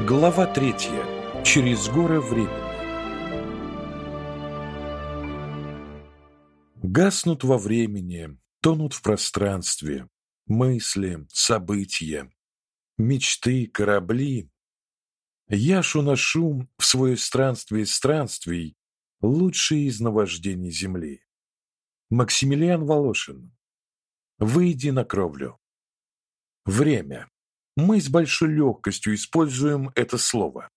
Глава третья. Через горы времени. Гаснут во времени, тонут в пространстве мысли, события, мечты, корабли. Я ношу в свое странствие странствий лучшие из наваждений земли. Максимилиан Волошин. Выйди на кровлю. Время. Мы с большой легкостью используем это слово,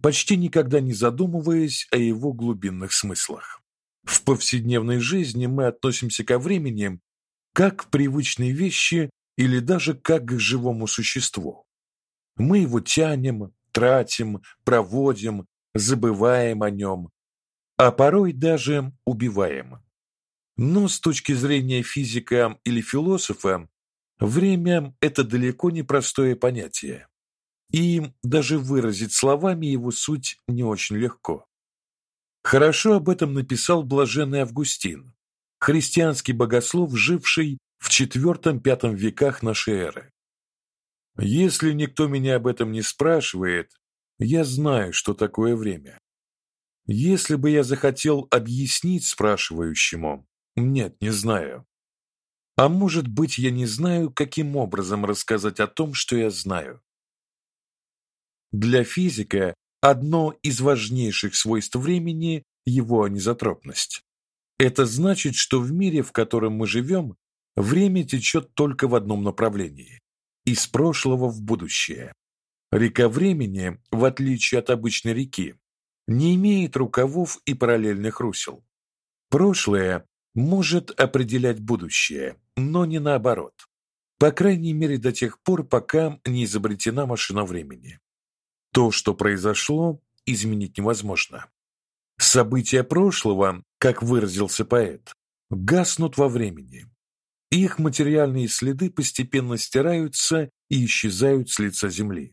почти никогда не задумываясь о его глубинных смыслах. В повседневной жизни мы относимся ко времени как к привычной вещи или даже как к живому существу. Мы его тянем, тратим, проводим, забываем о нем, а порой даже убиваем. Но с точки зрения физика или философа, время это далеко не простое понятие. И даже выразить словами его суть не очень легко. Хорошо об этом написал блаженный Августин, христианский богослов, живший в IV-V веках нашей эры. Если никто меня об этом не спрашивает, я знаю, что такое время. Если бы я захотел объяснить спрашивающему, нет, не знаю. А может быть, я не знаю, каким образом рассказать о том, что я знаю. Для физика одно из важнейших свойств времени его анизотропность. Это значит, что в мире, в котором мы живем, время течет только в одном направлении из прошлого в будущее. Река времени, в отличие от обычной реки, не имеет рукавов и параллельных русел. Прошлое может определять будущее, но не наоборот. По крайней мере, до тех пор, пока не изобретена машина времени. То, что произошло, изменить невозможно. События прошлого, как выразился поэт, гаснут во времени. Их материальные следы постепенно стираются и исчезают с лица земли.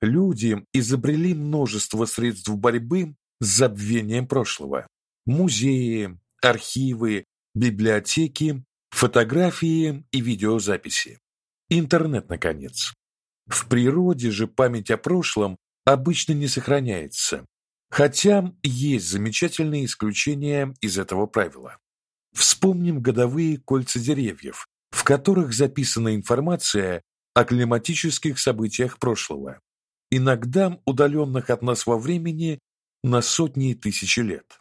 Люди изобрели множество средств борьбы с забвением прошлого: музеи, архивы, библиотеки, фотографии и видеозаписи. Интернет наконец. В природе же память о прошлом обычно не сохраняется, хотя есть замечательные исключения из этого правила. Вспомним годовые кольца деревьев, в которых записана информация о климатических событиях прошлого, иногда удаленных от нас во времени на сотни и тысячи лет.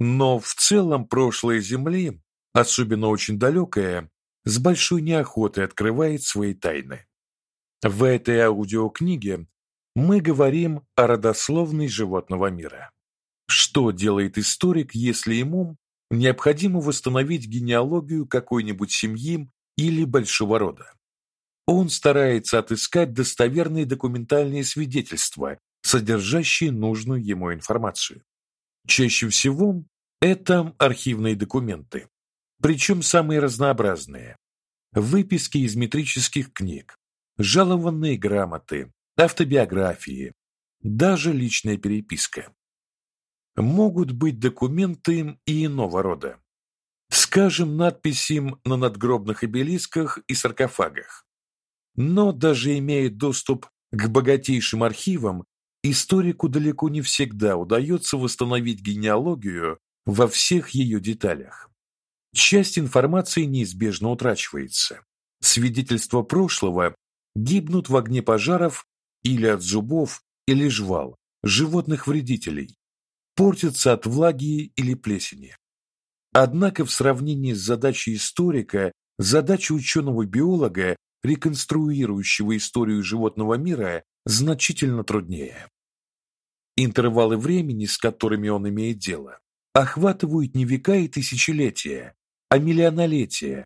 Но в целом прошлое Земли, особенно очень далекое, с большой неохотой открывает свои тайны. В этой аудиокниге мы говорим о родословной животного мира. Что делает историк, если ему необходимо восстановить генеалогию какой-нибудь семьи или большого рода. Он старается отыскать достоверные документальные свидетельства, содержащие нужную ему информацию. Чаще всего это архивные документы, причем самые разнообразные. Выписки из метрических книг, жалованные грамоты, автобиографии, даже личная переписка могут быть документы и иного рода. Скажем, надписи на надгробных обелисках и саркофагах. Но даже имея доступ к богатейшим архивам, историку далеко не всегда удается восстановить генеалогию во всех ее деталях. Часть информации неизбежно утрачивается. Свидетельства прошлого гибнут в огне пожаров или от зубов или жвал животных вредителей, портятся от влаги или плесени. Однако в сравнении с задачей историка, задача ученого-биолога, реконструирующего историю животного мира, значительно труднее. Интервалы времени, с которыми он имеет дело, охватывают не века и тысячелетия, а миллионолетия.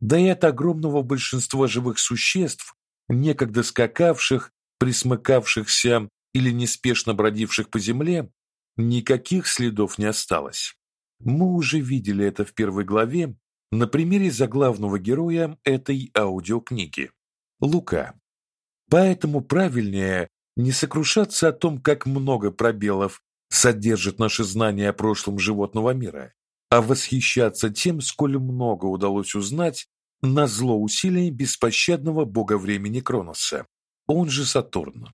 Да и от огромного большинства живых существ, некогда скакавших, присмыкавшихся или неспешно бродивших по земле, никаких следов не осталось. Мы уже видели это в первой главе на примере заглавного героя этой аудиокниги Лука. Поэтому правильнее не сокрушаться о том, как много пробелов содержит наше знание о прошлом животного мира, а восхищаться тем, сколь много удалось узнать на зло усилиям беспощадного бога времени Кроноса, он же Сатурн.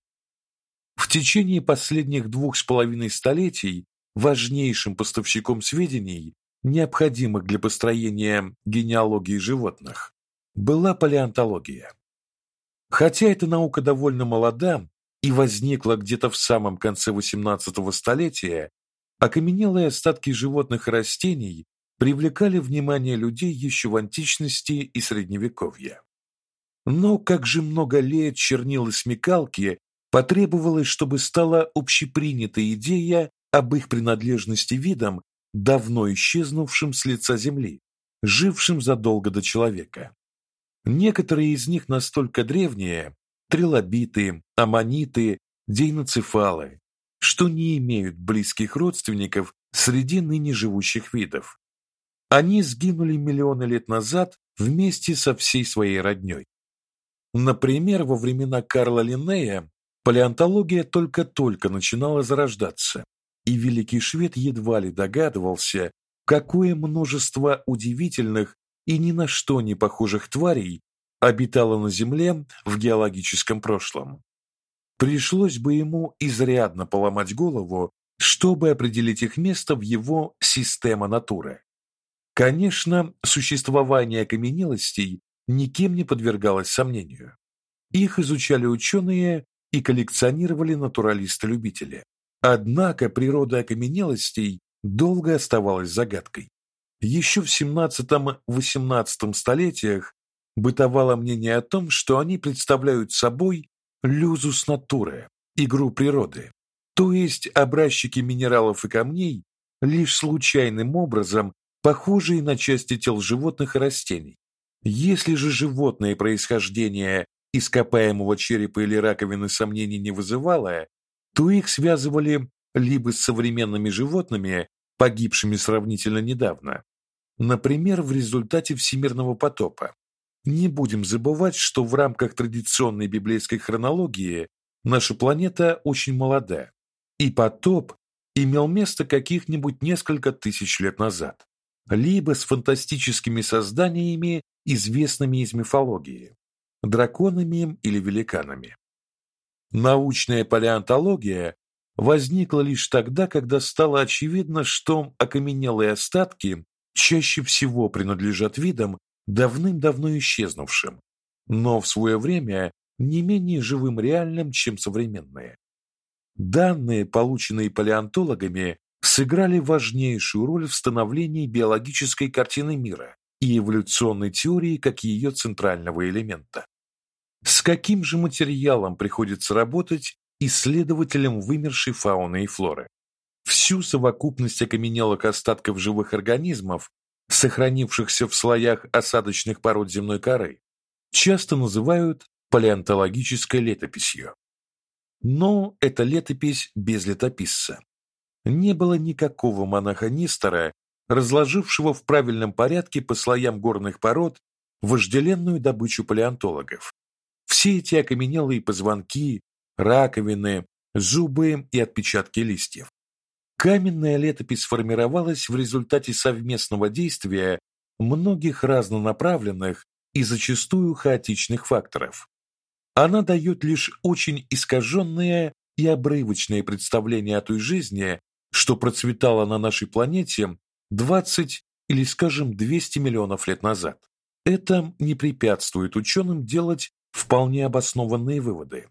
В течение последних двух с половиной столетий важнейшим поставщиком сведений, необходимых для построения генеалогии животных, была палеонтология. Хотя эта наука довольно молода и возникла где-то в самом конце XVIII столетия, окаменелые остатки животных и растений привлекали внимание людей еще в античности и средневековье. Но как же много лет чернил и смекалки потребовалось, чтобы стала общепринята идея об их принадлежности видам, давно исчезнувшим с лица земли, жившим задолго до человека. Некоторые из них настолько древние, трилобиты, аммониты, дейноцефалы, что не имеют близких родственников среди ныне живущих видов. Они сгинули миллионы лет назад вместе со всей своей роднёй. Например, во времена Карла Линнея палеонтология только-только начинала зарождаться, и великий швед едва ли догадывался, какое множество удивительных и ни на что не похожих тварей обитало на Земле в геологическом прошлом. Пришлось бы ему изрядно поломать голову, чтобы определить их место в его система натуры. Конечно, существование окаменелостей никем не подвергалось сомнению. Их изучали ученые и коллекционировали натуралисты-любители. Однако природа окаменелостей долго оставалась загадкой. Еще в 17-18 столетиях бытовало мнение о том, что они представляют собой люзус натуры, игру природы, то есть образчики минералов и камней, лишь случайным образом похожие на части тел животных и растений. Если же животное происхождение ископаемого черепа или раковины сомнений не вызывало, то их связывали либо с современными животными, погибшими сравнительно недавно, например, в результате всемирного потопа, не будем забывать, что в рамках традиционной библейской хронологии наша планета очень молода, и потоп имел место каких-нибудь несколько тысяч лет назад, либо с фантастическими созданиями, известными из мифологии, драконами или великанами. Научная палеонтология возникла лишь тогда, когда стало очевидно, что окаменелые остатки чаще всего принадлежат видам, давным-давно исчезнувшим, но в свое время не менее живым реальным, чем современные. Данные, полученные палеонтологами, сыграли важнейшую роль в становлении биологической картины мира и эволюционной теории как ее центрального элемента. С каким же материалом приходится работать исследователям вымершей фауны и флоры? Всю совокупность окаменелых остатков живых организмов сохранившихся в слоях осадочных пород земной коры, часто называют палеонтологической летописью. Но это летопись без летописца. Не было никакого монаха Нестора, разложившего в правильном порядке по слоям горных пород вожделенную добычу палеонтологов. Все эти окаменелые позвонки, раковины, зубы и отпечатки листьев. Каменная летопись сформировалась в результате совместного действия многих разнонаправленных и зачастую хаотичных факторов. Она дает лишь очень искаженное и обрывочное представление о той жизни, что процветала на нашей планете 20 или, скажем, 200 миллионов лет назад. Это не препятствует ученым делать вполне обоснованные выводы,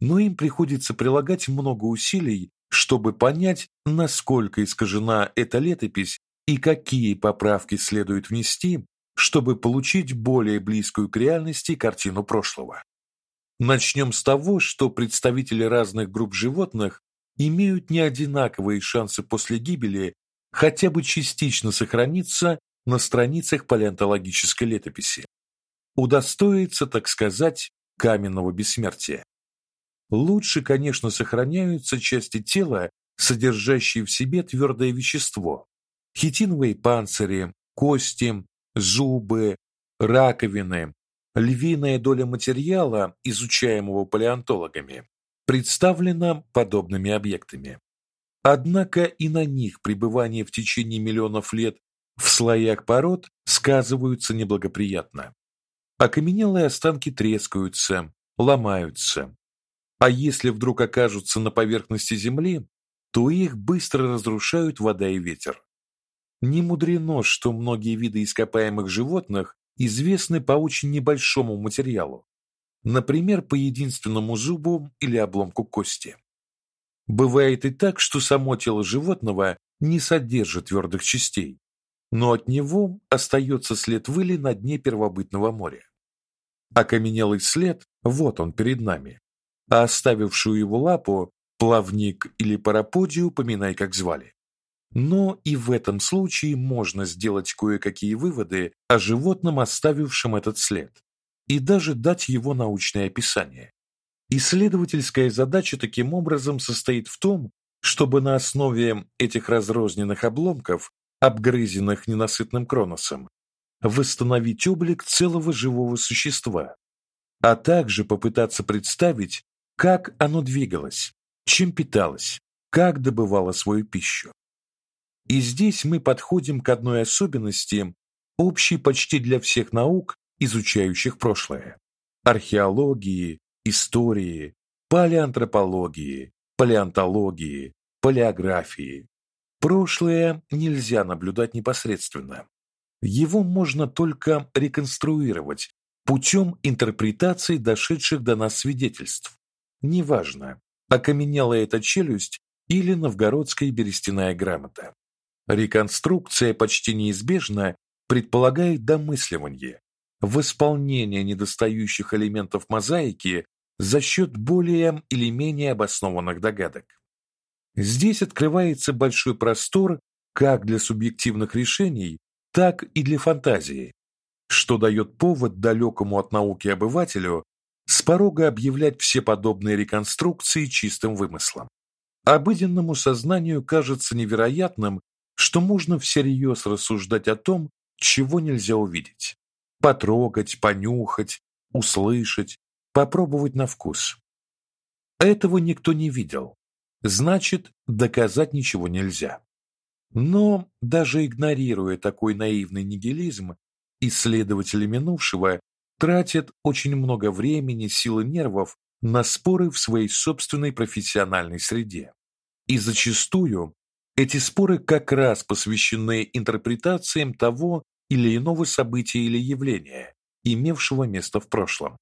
но им приходится прилагать много усилий чтобы понять, насколько искажена эта летопись и какие поправки следует внести, чтобы получить более близкую к реальности картину прошлого. Начнем с того, что представители разных групп животных имеют не одинаковые шансы после гибели хотя бы частично сохраниться на страницах палеонтологической летописи. Удостоиться, так сказать, каменного бессмертия. Лучше, конечно, сохраняются части тела, содержащие в себе твердое вещество: хитиновые панцири, кости, зубы, раковины. Львиная доля материала, изучаемого палеонтологами, представлена подобными объектами. Однако и на них пребывание в течение миллионов лет в слоях пород сказываются неблагоприятно. Окаменелые останки трескаются, ломаются, А если вдруг окажутся на поверхности Земли, то их быстро разрушают вода и ветер. Не мудрено, что многие виды ископаемых животных известны по очень небольшому материалу, например, по единственному зубу или обломку кости. Бывает и так, что само тело животного не содержит твердых частей, но от него остается след выли на дне первобытного моря. Окаменелый след вот он перед нами. А оставившую его лапу плавник или параподию поминай как звали. Но и в этом случае можно сделать кое-какие выводы о животном, оставившем этот след, и даже дать его научное описание. Исследовательская задача таким образом состоит в том, чтобы на основе этих разрозненных обломков, обгрызенных ненасытным кроносом, восстановить облик целого живого существа, а также попытаться представить, как оно двигалось, чем питалось, как добывало свою пищу. И здесь мы подходим к одной особенности, общей почти для всех наук, изучающих прошлое: археологии, истории, палеоантропологии, палеонтологии, палеографии. Прошлое нельзя наблюдать непосредственно. Его можно только реконструировать путем интерпретации дошедших до нас свидетельств. Неважно, окаменела эта челюсть или новгородская берестяная грамота. Реконструкция почти неизбежно предполагает домысливание, восполнение недостающих элементов мозаики за счет более или менее обоснованных догадок. Здесь открывается большой простор как для субъективных решений, так и для фантазии, что дает повод далекому от науки обывателю с порога объявлять все подобные реконструкции чистым вымыслом. Обыденному сознанию кажется невероятным что можно всерьез рассуждать о том, чего нельзя увидеть. Потрогать, понюхать, услышать, попробовать на вкус. Этого никто не видел. Значит, доказать ничего нельзя. Но даже игнорируя такой наивный нигилизм, исследователи минувшего тратят очень много времени, сил и нервов на споры в своей собственной профессиональной среде. И зачастую эти споры как раз посвящены интерпретациям того или иного события или явления, имевшего место в прошлом.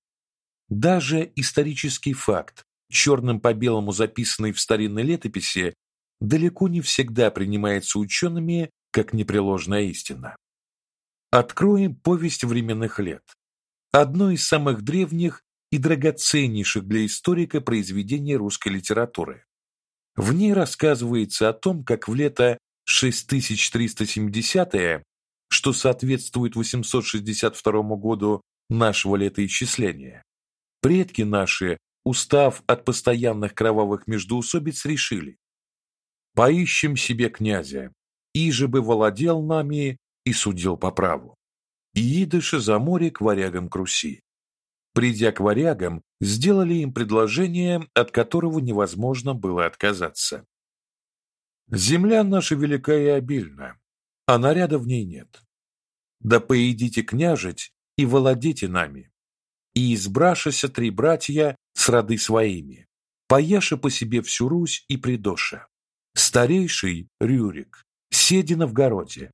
Даже исторический факт, черным по белому записанный в старинной летописи, далеко не всегда принимается учеными как непреложная истина. Откроем повесть временных лет. Одно из самых древних и драгоценнейших для историка произведений русской литературы. В ней рассказывается о том, как в лето 6370 что соответствует 862 году нашего летоисчисления, предки наши, устав от постоянных кровавых междоусобиц, решили: поищем себе князя, и же бы владел нами и судил по праву. И идыши за море к варягам Круси. Придя к варягам, сделали им предложение, от которого невозможно было отказаться. Земля наша велика и обильна, а наряда в ней нет. Да поедите княжить и владейте нами. И избрашися три братья с роды своими, пояши по себе всю Русь и придоша. Старейший Рюрик, седи в городе,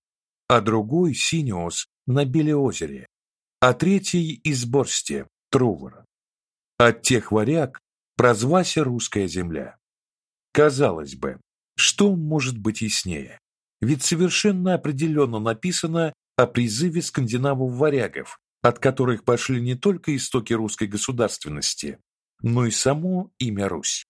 а другой Синиос на Белеозере, а третий из Борсте, Трувор. От тех варяг прозвася русская земля. Казалось бы, что может быть яснее? Ведь совершенно определенно написано о призыве скандинавов-варягов, от которых пошли не только истоки русской государственности, но и само имя Русь.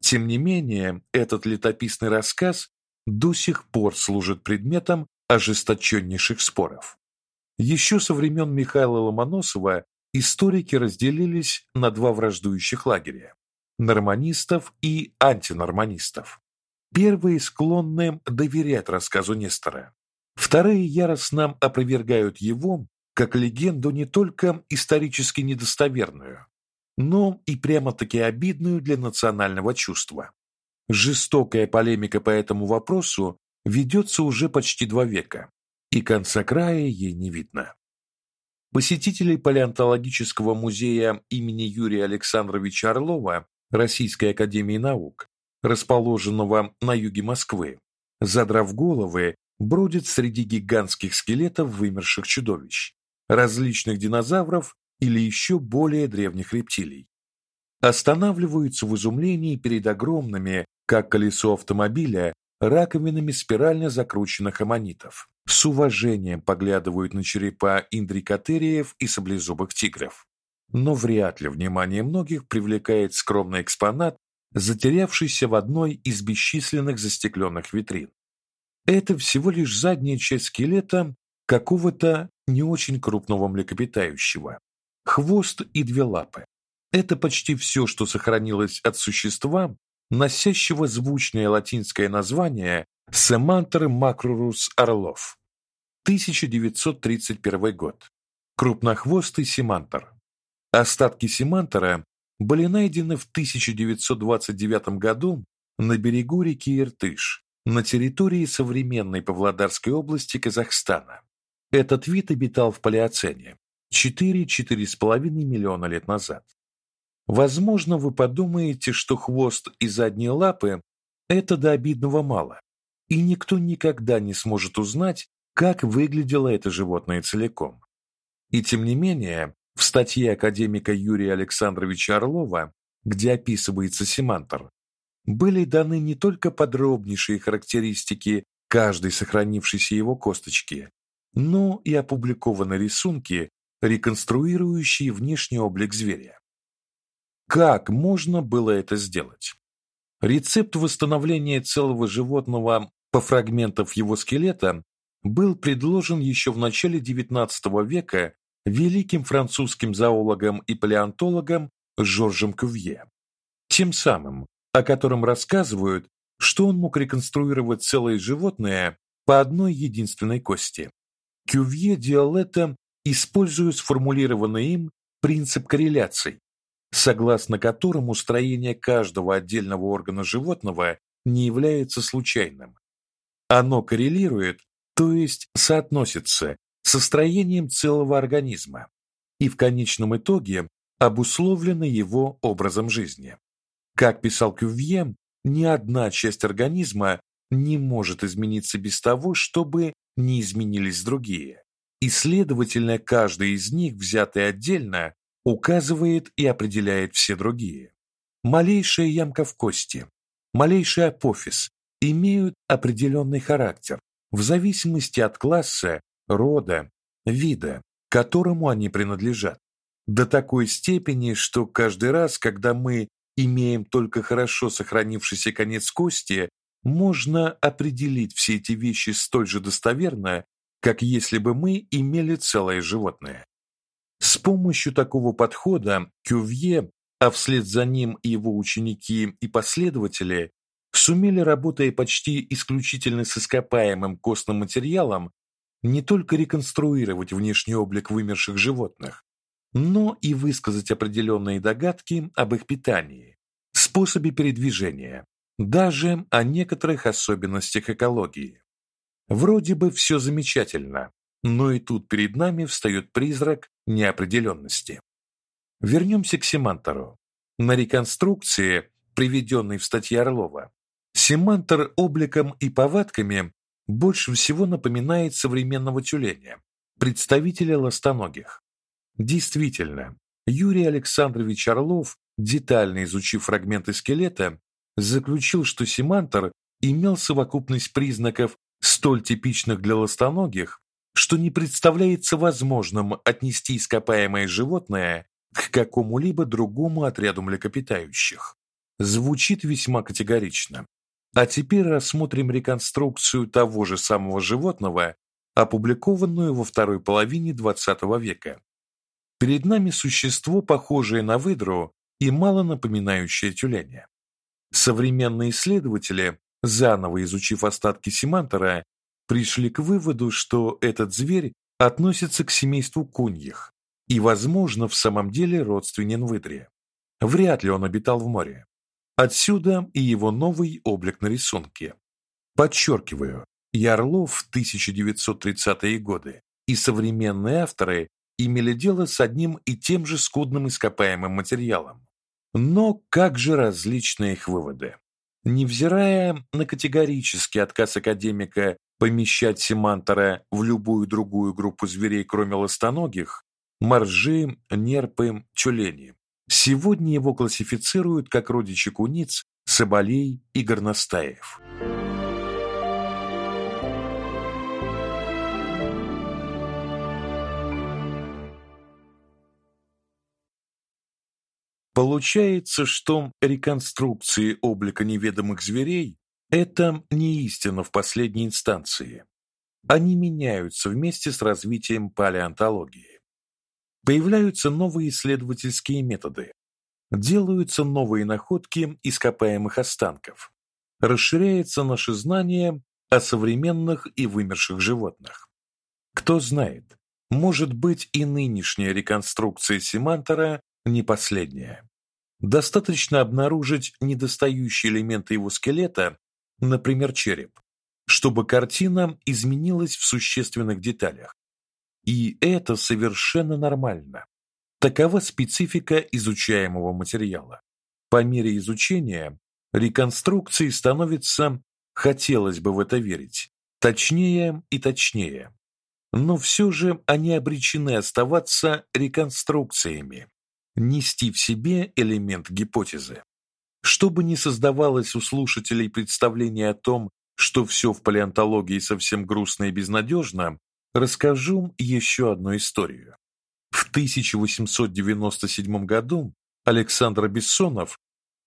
Тем не менее, этот летописный рассказ до сих пор служит предметом ожесточеннейших споров. Еще со времен Михаила Ломоносова историки разделились на два враждующих лагеря норманистов и антинорманистов. Первые склонны доверять рассказу Нестора. Вторые яростно опровергают его как легенду не только исторически недостоверную, но и прямо-таки обидную для национального чувства. Жестокая полемика по этому вопросу ведется уже почти два века, и конца края ей не видно. Посетители палеонтологического музея имени Юрия Александровича Орлова Российской академии наук, расположенного на юге Москвы, задрав головы, бродят среди гигантских скелетов вымерших чудовищ, различных динозавров или еще более древних рептилий. Останавливаются в изумлении перед огромными, как колесо автомобиля, раковинами спирально закрученных аммонитов. С уважением поглядывают на черепа индрикотериев и саблезубых тигров. Но вряд ли внимание многих привлекает скромный экспонат, затерявшийся в одной из бесчисленных застекленных витрин. Это всего лишь задняя часть скелета какого-то не очень крупного млекопитающего. Хвост и две лапы. Это почти все, что сохранилось от существа, носящего звучное латинское название Semanther macrurus орлов. 1931 год. Крупнохвостый семантер. Остатки семантера были найдены в 1929 году на берегу реки Иртыш, на территории современной Павлодарской области Казахстана. Этот вид обитал в Палеоцене 4-4,5 миллиона лет назад. Возможно, вы подумаете, что хвост и задние лапы это до обидного мало, и никто никогда не сможет узнать, как выглядело это животное целиком. И тем не менее, в статье академика Юрия Александровича Орлова, где описывается семантор, были даны не только подробнейшие характеристики каждой сохранившейся его косточки, но и опубликованы рисунки, реконструирующие внешний облик зверя. Как можно было это сделать? Рецепт восстановления целого животного по фрагментам его скелета был предложен еще в начале XIX века великим французским зоологом и палеонтологом Жоржем Кювье. Тем самым, о котором рассказывают, что он мог реконструировать целое животное по одной единственной кости. Кювье делал это, используя сформулированный им принцип корреляций, согласно которому строение каждого отдельного органа животного не является случайным. Оно коррелирует, то есть соотносится со строением целого организма и в конечном итоге обусловлено его образом жизни. Как писал Кювье, ни одна часть организма не может измениться без того, чтобы не изменились другие. И следовательно, каждый из них, взятый отдельно, указывает и определяет все другие. Малейшая ямка в кости, малейший апофиз имеют определенный характер в зависимости от класса, рода, вида, которому они принадлежат. До такой степени, что каждый раз, когда мы имеем только хорошо сохранившийся конец кости, можно определить все эти вещи столь же достоверно, как если бы мы имели целое животное. Помощью такого подхода Кювье, а вслед за ним и его ученики и последователи, сумели, работая почти исключительно с ископаемым костным материалом, не только реконструировать внешний облик вымерших животных, но и высказать определенные догадки об их питании, способе передвижения, даже о некоторых особенностях экологии. Вроде бы все замечательно, но и тут перед нами встает призрак неопределенности. Вернемся к Семантору. На реконструкции, приведенной в статье Орлова, Семантор обликом и повадками больше всего напоминает современного тюленя, представителя ластоногих. Действительно, Юрий Александрович Орлов, детально изучив фрагменты скелета, заключил, что семантор имел совокупность признаков столь типичных для ластоногих, что не представляется возможным отнести ископаемое животное к какому-либо другому отряду млекопитающих. Звучит весьма категорично. А теперь рассмотрим реконструкцию того же самого животного, опубликованную во второй половине XX века. Перед нами существо, похожее на выдру и мало напоминающее тюленя. Современные исследователи, заново изучив остатки семантора, пришли к выводу, что этот зверь относится к семейству куньих и, возможно, в самом деле родственен выдре. Вряд ли он обитал в море. Отсюда и его новый облик на рисунке. Подчеркиваю, Ярлов в 1930-е годы и современные авторы имели дело с одним и тем же скудным ископаемым материалом. Но как же различны их выводы? Невзирая на категорический отказ академика помещать семантора в любую другую группу зверей, кроме ластоногих, моржи, нерпы, тюлени. Сегодня его классифицируют как родичи куниц, соболей и горностаев. Получается, что реконструкции облика неведомых зверей это не истина в последней инстанции. Они меняются вместе с развитием палеонтологии. Появляются новые исследовательские методы. Делаются новые находки ископаемых останков. Расширяется наше знание о современных и вымерших животных. Кто знает, может быть и нынешняя реконструкция Симантора не последняя. Достаточно обнаружить недостающие элементы его скелета, например, череп, чтобы картина изменилась в существенных деталях. И это совершенно нормально. Такова специфика изучаемого материала. По мере изучения реконструкции становятся, хотелось бы в это верить, точнее и точнее. Но все же они обречены оставаться реконструкциями, нести в себе элемент гипотезы. Чтобы не создавалось у слушателей представление о том, что все в палеонтологии совсем грустно и безнадежно, расскажу еще одну историю. В 1897 году Александр Бессонов,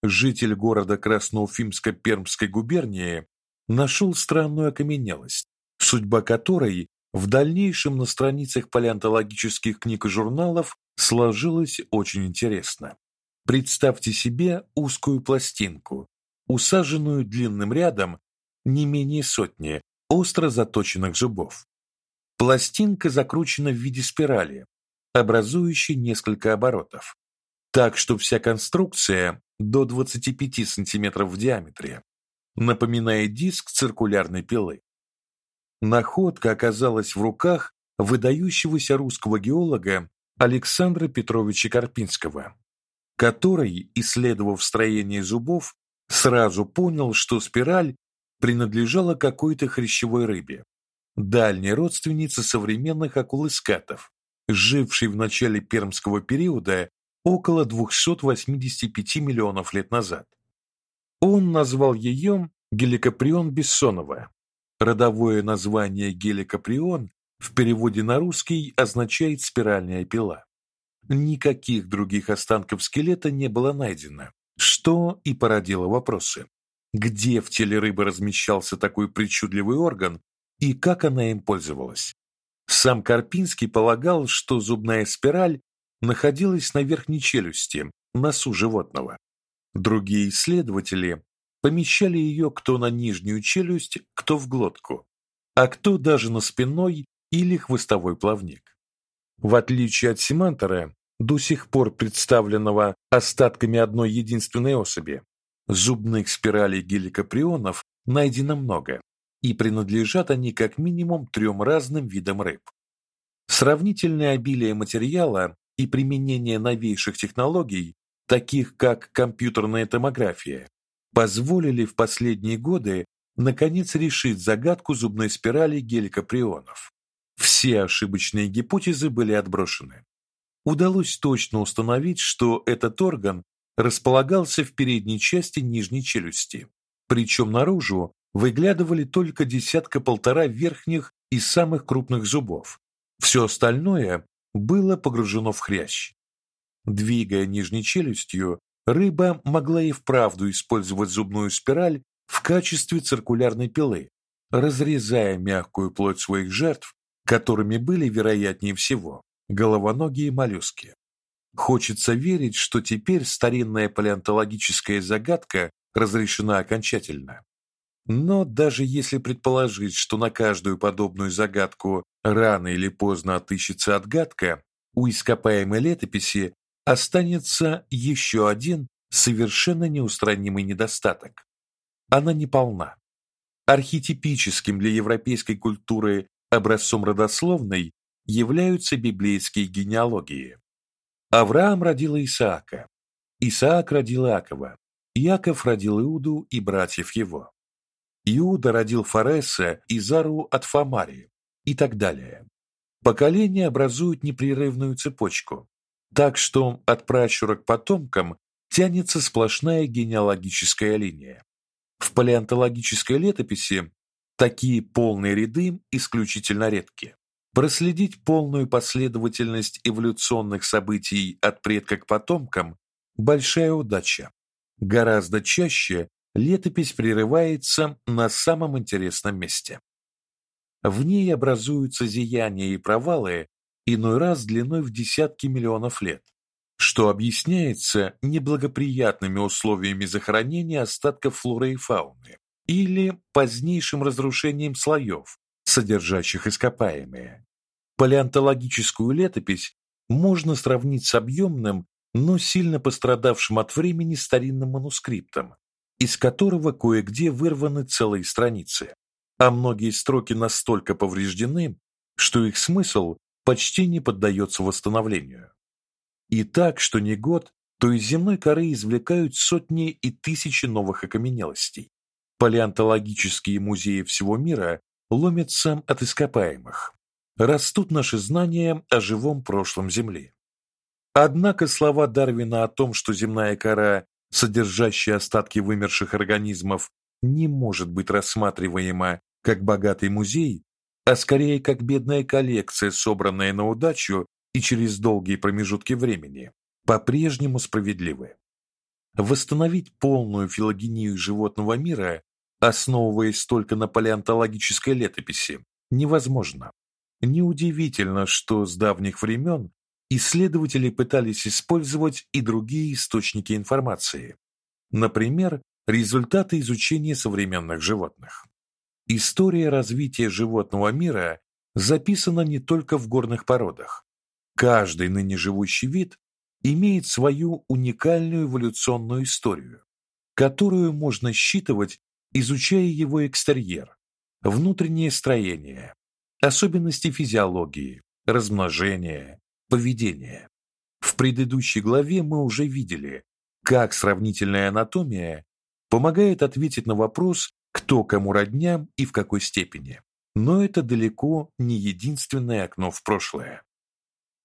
житель города Красноуфимска Пермской губернии, нашел странную окаменелость, судьба которой в дальнейшем на страницах палеонтологических книг и журналов сложилось очень интересно. Представьте себе узкую пластинку, усаженную длинным рядом не менее сотни остро заточенных зубов. Пластинка закручена в виде спирали, образующей несколько оборотов, так что вся конструкция до 25 см в диаметре, напоминает диск циркулярной пилы. Находка оказалась в руках выдающегося русского геолога Александра Петровича Карпинского, который, исследовав строение зубов, сразу понял, что спираль принадлежала какой-то хрящевой рыбе, дальней родственнице современных акулыскатов, жившей в начале пермского периода около 285 миллионов лет назад. Он назвал ее Геликоприон бессонова. Родовое название геликоприон в переводе на русский означает спиральная пила. Никаких других останков скелета не было найдено, что и породило вопросы. Где в теле рыбы размещался такой причудливый орган и как она им пользовалась? Сам Карпинский полагал, что зубная спираль находилась на верхней челюсти, носу животного. Другие исследователи помещали ее кто на нижнюю челюсть, кто в глотку, а кто даже на спинной или хвостовой плавник. В отличие от Симантера, до сих пор представленного остатками одной единственной особи, зубных спиралей геликоприонов найдено много, и принадлежат они как минимум трем разным видам рыб. Сравнительное обилие материала и применение новейших технологий, таких как компьютерная томография, позволили в последние годы наконец решить загадку зубной спирали геликоприонов. Все ошибочные гипотезы были отброшены. Удалось точно установить, что этот орган располагался в передней части нижней челюсти, причем наружу выглядывали только десятка-полтора верхних и самых крупных зубов. Все остальное было погружено в хрящ. Двигая нижней челюстью, рыба могла и вправду использовать зубную спираль в качестве циркулярной пилы, разрезая мягкую плоть своих жертв которыми были, вероятнее всего, головоногие моллюски. Хочется верить, что теперь старинная палеонтологическая загадка разрешена окончательно. Но даже если предположить, что на каждую подобную загадку рано или поздно отыщется отгадка, у ископаемой летописи останется еще один совершенно неустранимый недостаток. Она не полна. Архетипическим для европейской культуры Образцом родословной являются библейские генеалогии. Авраам родил Исаака, Исаак родил Иакова, Иаков родил Иуду и братьев его. Иуда родил Фареса и Зару от Фамари и так далее. Поколения образуют непрерывную цепочку, так что от пращура к потомкам тянется сплошная генеалогическая линия. В палеонтологической летописи такие полные ряды исключительно редки. Проследить полную последовательность эволюционных событий от предка к потомкам большая удача. Гораздо чаще летопись прерывается на самом интересном месте. В ней образуются зияния и провалы, иной раз длиной в десятки миллионов лет, что объясняется неблагоприятными условиями захоронения остатков флоры и фауны или позднейшим разрушением слоев, содержащих ископаемые. Палеонтологическую летопись можно сравнить с объемным, но сильно пострадавшим от времени старинным манускриптом, из которого кое-где вырваны целые страницы, а многие строки настолько повреждены, что их смысл почти не поддается восстановлению. И так, что не год, то из земной коры извлекают сотни и тысячи новых окаменелостей. Палеонтологические музеи всего мира ломятся от ископаемых. Растут наши знания о живом прошлом Земли. Однако слова Дарвина о том, что земная кора, содержащая остатки вымерших организмов, не может быть рассматриваема как богатый музей, а скорее как бедная коллекция, собранная на удачу и через долгие промежутки времени, по-прежнему справедливы. Восстановить полную филогению животного мира, основываясь только на палеонтологической летописи, невозможно. Неудивительно, что с давних времен исследователи пытались использовать и другие источники информации. Например, результаты изучения современных животных. История развития животного мира записана не только в горных породах. Каждый ныне живущий вид имеет свою уникальную эволюционную историю, которую можно считывать, изучая его экстерьер, внутреннее строение, особенности физиологии, размножения, поведения. В предыдущей главе мы уже видели, как сравнительная анатомия помогает ответить на вопрос, кто кому родня и в какой степени. Но это далеко не единственное окно в прошлое.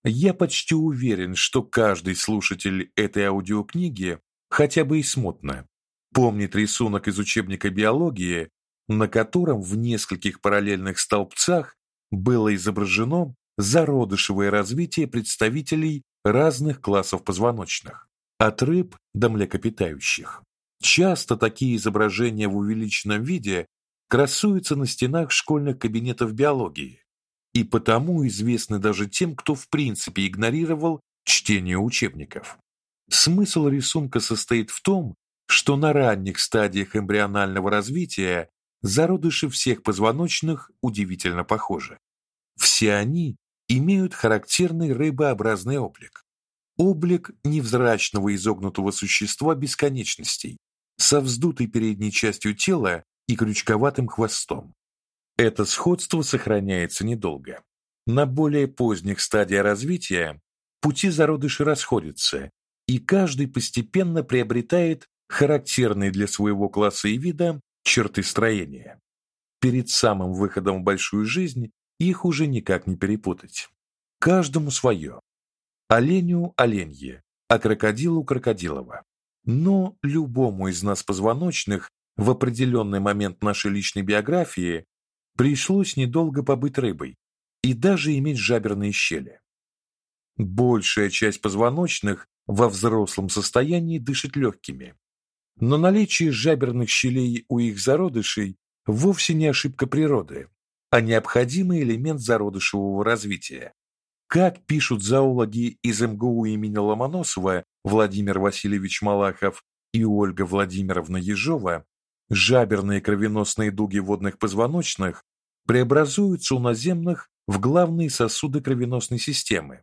Я почти уверен, что каждый слушатель этой аудиокниги хотя бы и смутно помнит рисунок из учебника биологии, на котором в нескольких параллельных столбцах было изображено зародышевое развитие представителей разных классов позвоночных, от рыб до млекопитающих. Часто такие изображения в увеличенном виде красуются на стенах школьных кабинетов биологии и потому известны даже тем, кто в принципе игнорировал чтение учебников. Смысл рисунка состоит в том, что на ранних стадиях эмбрионального развития зародыши всех позвоночных удивительно похожи. Все они имеют характерный рыбообразный облик. Облик невзрачного изогнутого существа бесконечностей, со вздутой передней частью тела и крючковатым хвостом. Это сходство сохраняется недолго. На более поздних стадиях развития пути зародышей расходятся, и каждый постепенно приобретает характерные для своего класса и вида черты строения. Перед самым выходом в большую жизнь их уже никак не перепутать. Каждому свое. Оленю оленье, а крокодилу крокодилово. Но любому из нас позвоночных в определенный момент нашей личной биографии пришлось недолго побыть рыбой и даже иметь жаберные щели. Большая часть позвоночных во взрослом состоянии дышит легкими. Но наличие жаберных щелей у их зародышей вовсе не ошибка природы, а необходимый элемент зародышевого развития. Как пишут зоологи из МГУ имени Ломоносова Владимир Васильевич Малахов и Ольга Владимировна Ежова, жаберные кровеносные дуги водных позвоночных преобразуются у наземных в главные сосуды кровеносной системы: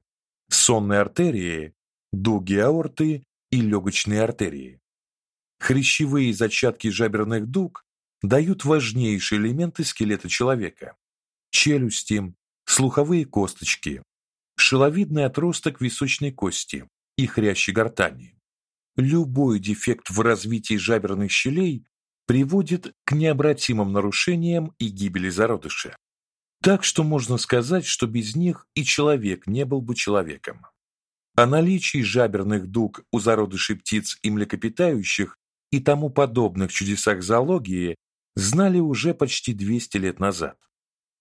сонные артерии, дуги аорты и легочные артерии. Хрящевые зачатки жаберных дуг дают важнейшие элементы скелета человека: челюсти, слуховые косточки, шиловидный отросток височной кости и хрящи гортани. любой дефект в развитии жаберных щелей приводит к необратимым нарушениям и гибели зародыша. Так что можно сказать, что без них и человек не был бы человеком. О наличии жаберных дуг у зародышей птиц и млекопитающих и тому подобных чудесах зоологии знали уже почти 200 лет назад.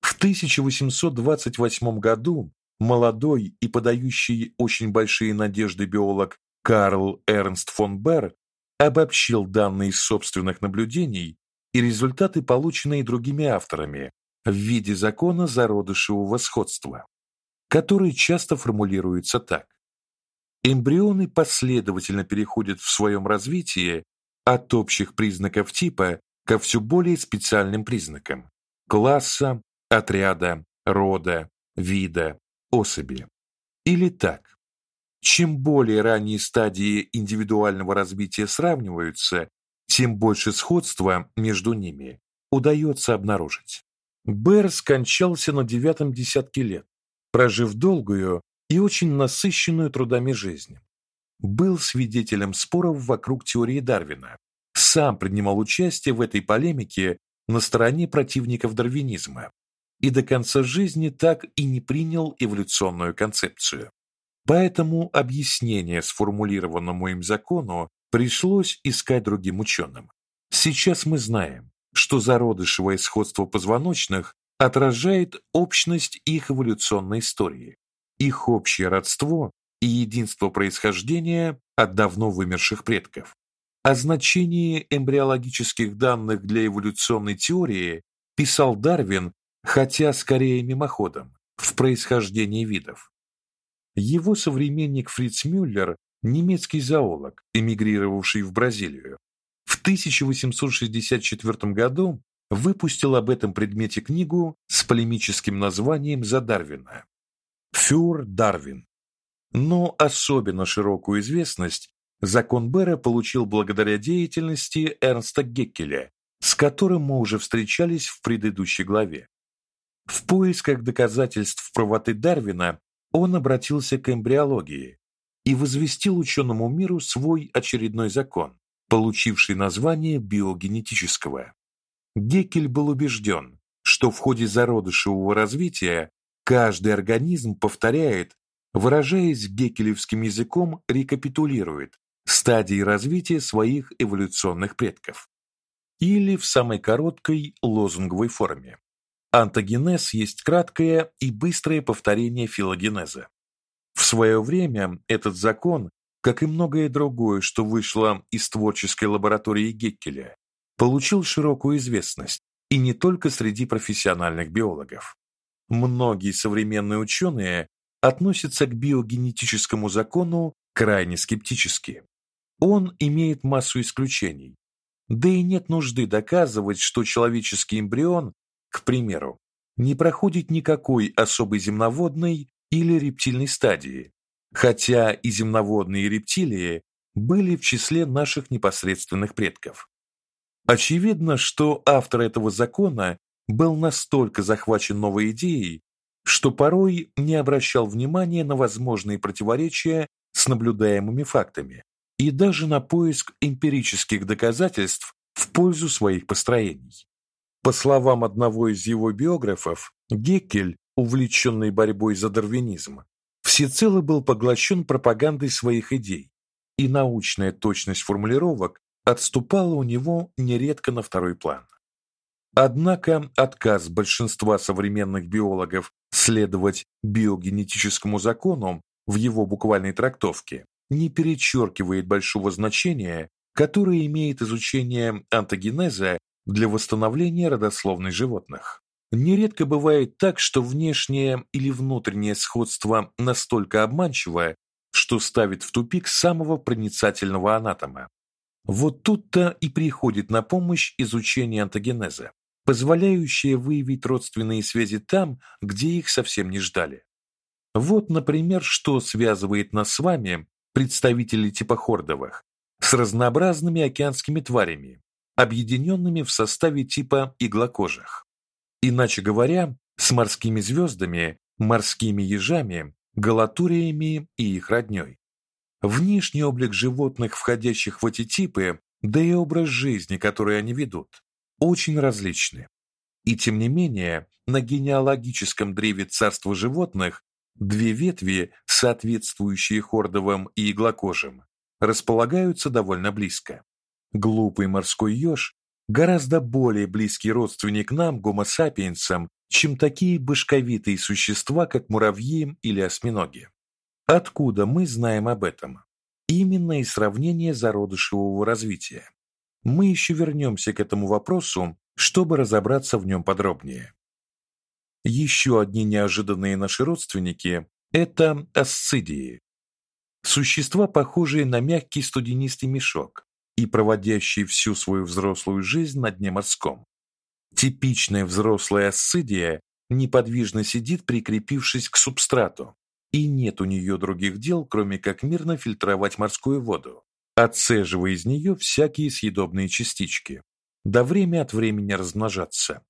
В 1828 году молодой и подающий очень большие надежды биолог Карл Эрнст фон Берр обобщил данные собственных наблюдений и результаты, полученные другими авторами, в виде закона зародышевого сходства, который часто формулируется так: эмбрионы последовательно переходят в своем развитии от общих признаков типа ко все более специальным признакам класса, отряда, рода, вида, особи. Или так: чем более ранние стадии индивидуального развития сравниваются, тем больше сходства между ними удается обнаружить. Бэр скончался на девятом десятке лет, прожив долгую и очень насыщенную трудами жизнь. Был свидетелем споров вокруг теории Дарвина. Сам принимал участие в этой полемике на стороне противников дарвинизма и до конца жизни так и не принял эволюционную концепцию. Поэтому объяснение сформулированному им закону пришлось искать другим ученым. Сейчас мы знаем, что зародышевое сходство позвоночных отражает общность их эволюционной истории, их общее родство и единство происхождения от давно вымерших предков. О значении эмбриологических данных для эволюционной теории писал Дарвин, хотя скорее мимоходом, в происхождении видов. Его современник Фриц Мюллер, немецкий зоолог, эмигрировавший в Бразилию, в 1864 году выпустил об этом предмете книгу с полемическим названием «За Дарвина». Фюр Дарвин. Но особенно широкую известность закон Бера получил благодаря деятельности Эрнста Геккеля, с которым мы уже встречались в предыдущей главе. В поисках доказательств правоты Дарвина он обратился к эмбриологии и возвестил ученому миру свой очередной закон, получивший название биогенетического. Геккель был убежден, что в ходе зародышевого развития каждый организм повторяет, выражаясь геккелевским языком, рекапитулирует стадии развития своих эволюционных предков. Или в самой короткой лозунговой форме. Антогенез есть краткое и быстрое повторение филогенеза. В свое время этот закон, как и многое другое, что вышло из творческой лаборатории Геккеля, получил широкую известность, и не только среди профессиональных биологов. Многие современные ученые относятся к биогенетическому закону крайне скептически. Он имеет массу исключений. Да и нет нужды доказывать, что человеческий эмбрион к примеру, не проходит никакой особой земноводной или рептильной стадии, хотя и земноводные и рептилии были в числе наших непосредственных предков. Очевидно, что автор этого закона был настолько захвачен новой идеей, что порой не обращал внимания на возможные противоречия с наблюдаемыми фактами и даже на поиск эмпирических доказательств в пользу своих построений. По словам одного из его биографов, Геккель, увлеченный борьбой за дарвинизм, всецело был поглощен пропагандой своих идей, и научная точность формулировок отступала у него нередко на второй план. Однако отказ большинства современных биологов следовать биогенетическому закону в его буквальной трактовке не перечеркивает большого значения, которое имеет изучение антогенеза для восстановления родословной животных. Нередко бывает так, что внешнее или внутреннее сходство настолько обманчиво, что ставит в тупик самого проницательного анатома. Вот тут-то и приходит на помощь изучение антогенеза, позволяющее выявить родственные связи там, где их совсем не ждали. Вот, например, что связывает нас с вами, представителей типа хордовых, с разнообразными океанскими тварями, объединенными в составе типа иглокожих. Иначе говоря, с морскими звездами, морскими ежами, галатуриями и их роднёй. Внешний облик животных, входящих в эти типы, да и образ жизни, который они ведут, очень различны. И тем не менее, на генеалогическом древе царства животных две ветви, соответствующие хордовым и иглокожим, располагаются довольно близко. Глупый морской еж гораздо более близкий родственник нам, гомо сапиенсам, чем такие башковитые существа, как муравьи или осьминоги. Откуда мы знаем об этом? Именно из сравнения зародышевого развития. Мы еще вернемся к этому вопросу, чтобы разобраться в нем подробнее. Еще одни неожиданные наши родственники это асцидии. Существа, похожие на мягкий студенистый мешок и проводящие всю свою взрослую жизнь на дне морском. Типичная взрослая асцидия неподвижно сидит, прикрепившись к субстрату, и нет у нее других дел, кроме как мирно фильтровать морскую воду, отцеживая из нее всякие съедобные частички, да время от времени размножаться.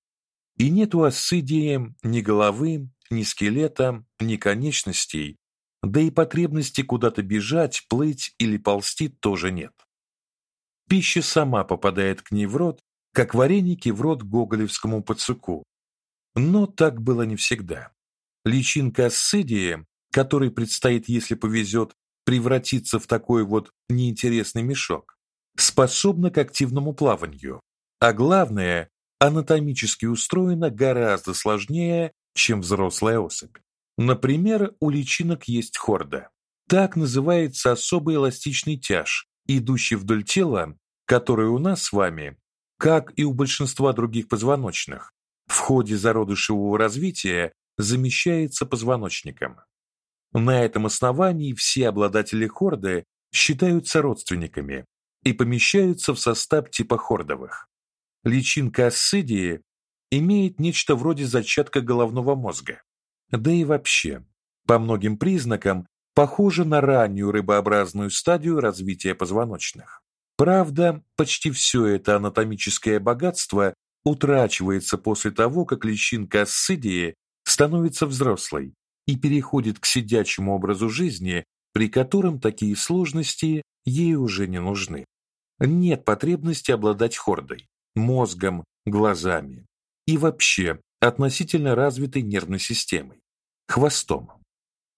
И нет у асцидии ни головы, ни скелета, ни конечностей, да и потребности куда-то бежать, плыть или ползти тоже нет. Пища сама попадает к ней в рот, как вареники в рот гоголевскому пацуку. Но так было не всегда. Личинка асцидии, которой предстоит, если повезет, превратиться в такой вот неинтересный мешок, способна к активному плаванию. А главное, анатомически устроена гораздо сложнее, чем взрослая особь. Например, у личинок есть хорда. Так называется особый эластичный тяж, идущий вдоль тела, который у нас с вами, как и у большинства других позвоночных, в ходе зародышевого развития замещается позвоночником. На этом основании все обладатели хорды считаются родственниками и помещаются в состав типа хордовых. Личинка асцидии имеет нечто вроде зачатка головного мозга. Да и вообще, по многим признакам похожа на раннюю рыбообразную стадию развития позвоночных. Правда, почти все это анатомическое богатство утрачивается после того, как личинка асцидии становится взрослой и переходит к сидячему образу жизни, при котором такие сложности ей уже не нужны. Нет потребности обладать хордой, мозгом, глазами и вообще относительно развитой нервной системой, хвостом.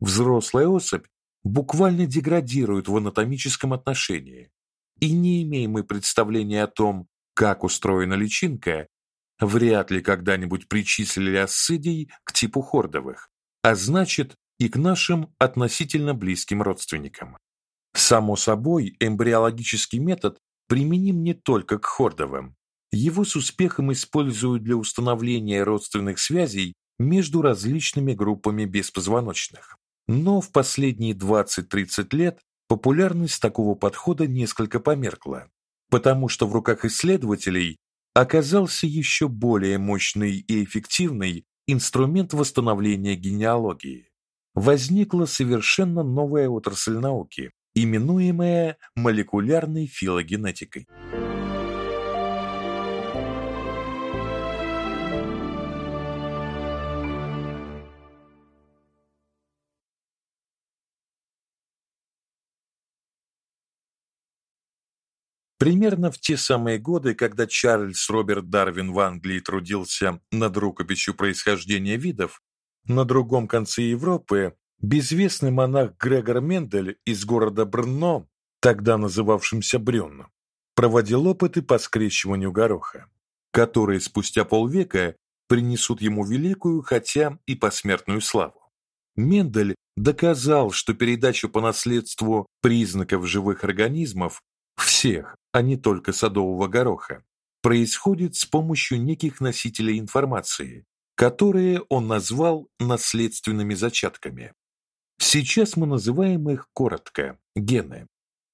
Взрослая особь буквально деградирует в анатомическом отношении, и не имеем мы представления о том, как устроена личинка, вряд ли когда-нибудь причислили асцидий к типу хордовых, а значит и к нашим относительно близким родственникам. Само собой, эмбриологический метод применим не только к хордовым. Его с успехом используют для установления родственных связей между различными группами беспозвоночных. Но в последние 20-30 лет популярность такого подхода несколько померкла, потому что в руках исследователей оказался еще более мощный и эффективный инструмент восстановления генеалогии. Возникла совершенно новая отрасль науки, именуемая молекулярной филогенетикой. Примерно в те самые годы, когда Чарльз Роберт Дарвин в Англии трудился над рукописью происхождения видов, на другом конце Европы безвестный монах Грегор Мендель из города Брно, тогда называвшимся Брюн, проводил опыты по скрещиванию гороха, которые спустя полвека принесут ему великую, хотя и посмертную славу. Мендель доказал, что передача по наследству признаков живых организмов всех, а не только садового гороха, происходит с помощью неких носителей информации, которые он назвал наследственными зачатками. Сейчас мы называем их коротко гены.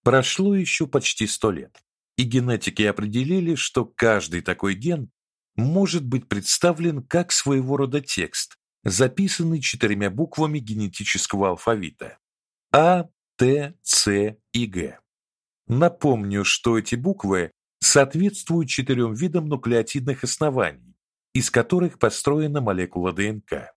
Прошло еще почти сто лет, и генетики определили, что каждый такой ген может быть представлен как своего рода текст, записанный четырьмя буквами генетического алфавита: А, Т, С и Г. Напомню, что эти буквы соответствуют четырем видам нуклеотидных оснований, из которых построена молекула ДНК: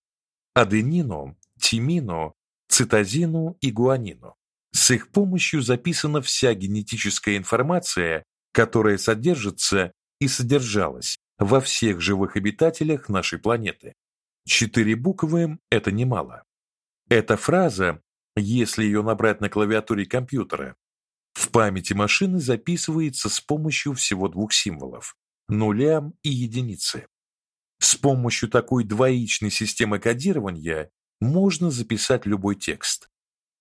аденину, тимину, цитозину и гуанину. С их помощью записана вся генетическая информация, которая содержится и содержалась во всех живых обитателях нашей планеты. Четыре буквы это немало. Эта фраза, если ее набрать на клавиатуре компьютера, в памяти машины записывается с помощью всего двух символов нуля и единицы. С помощью такой двоичной системы кодирования можно записать любой текст.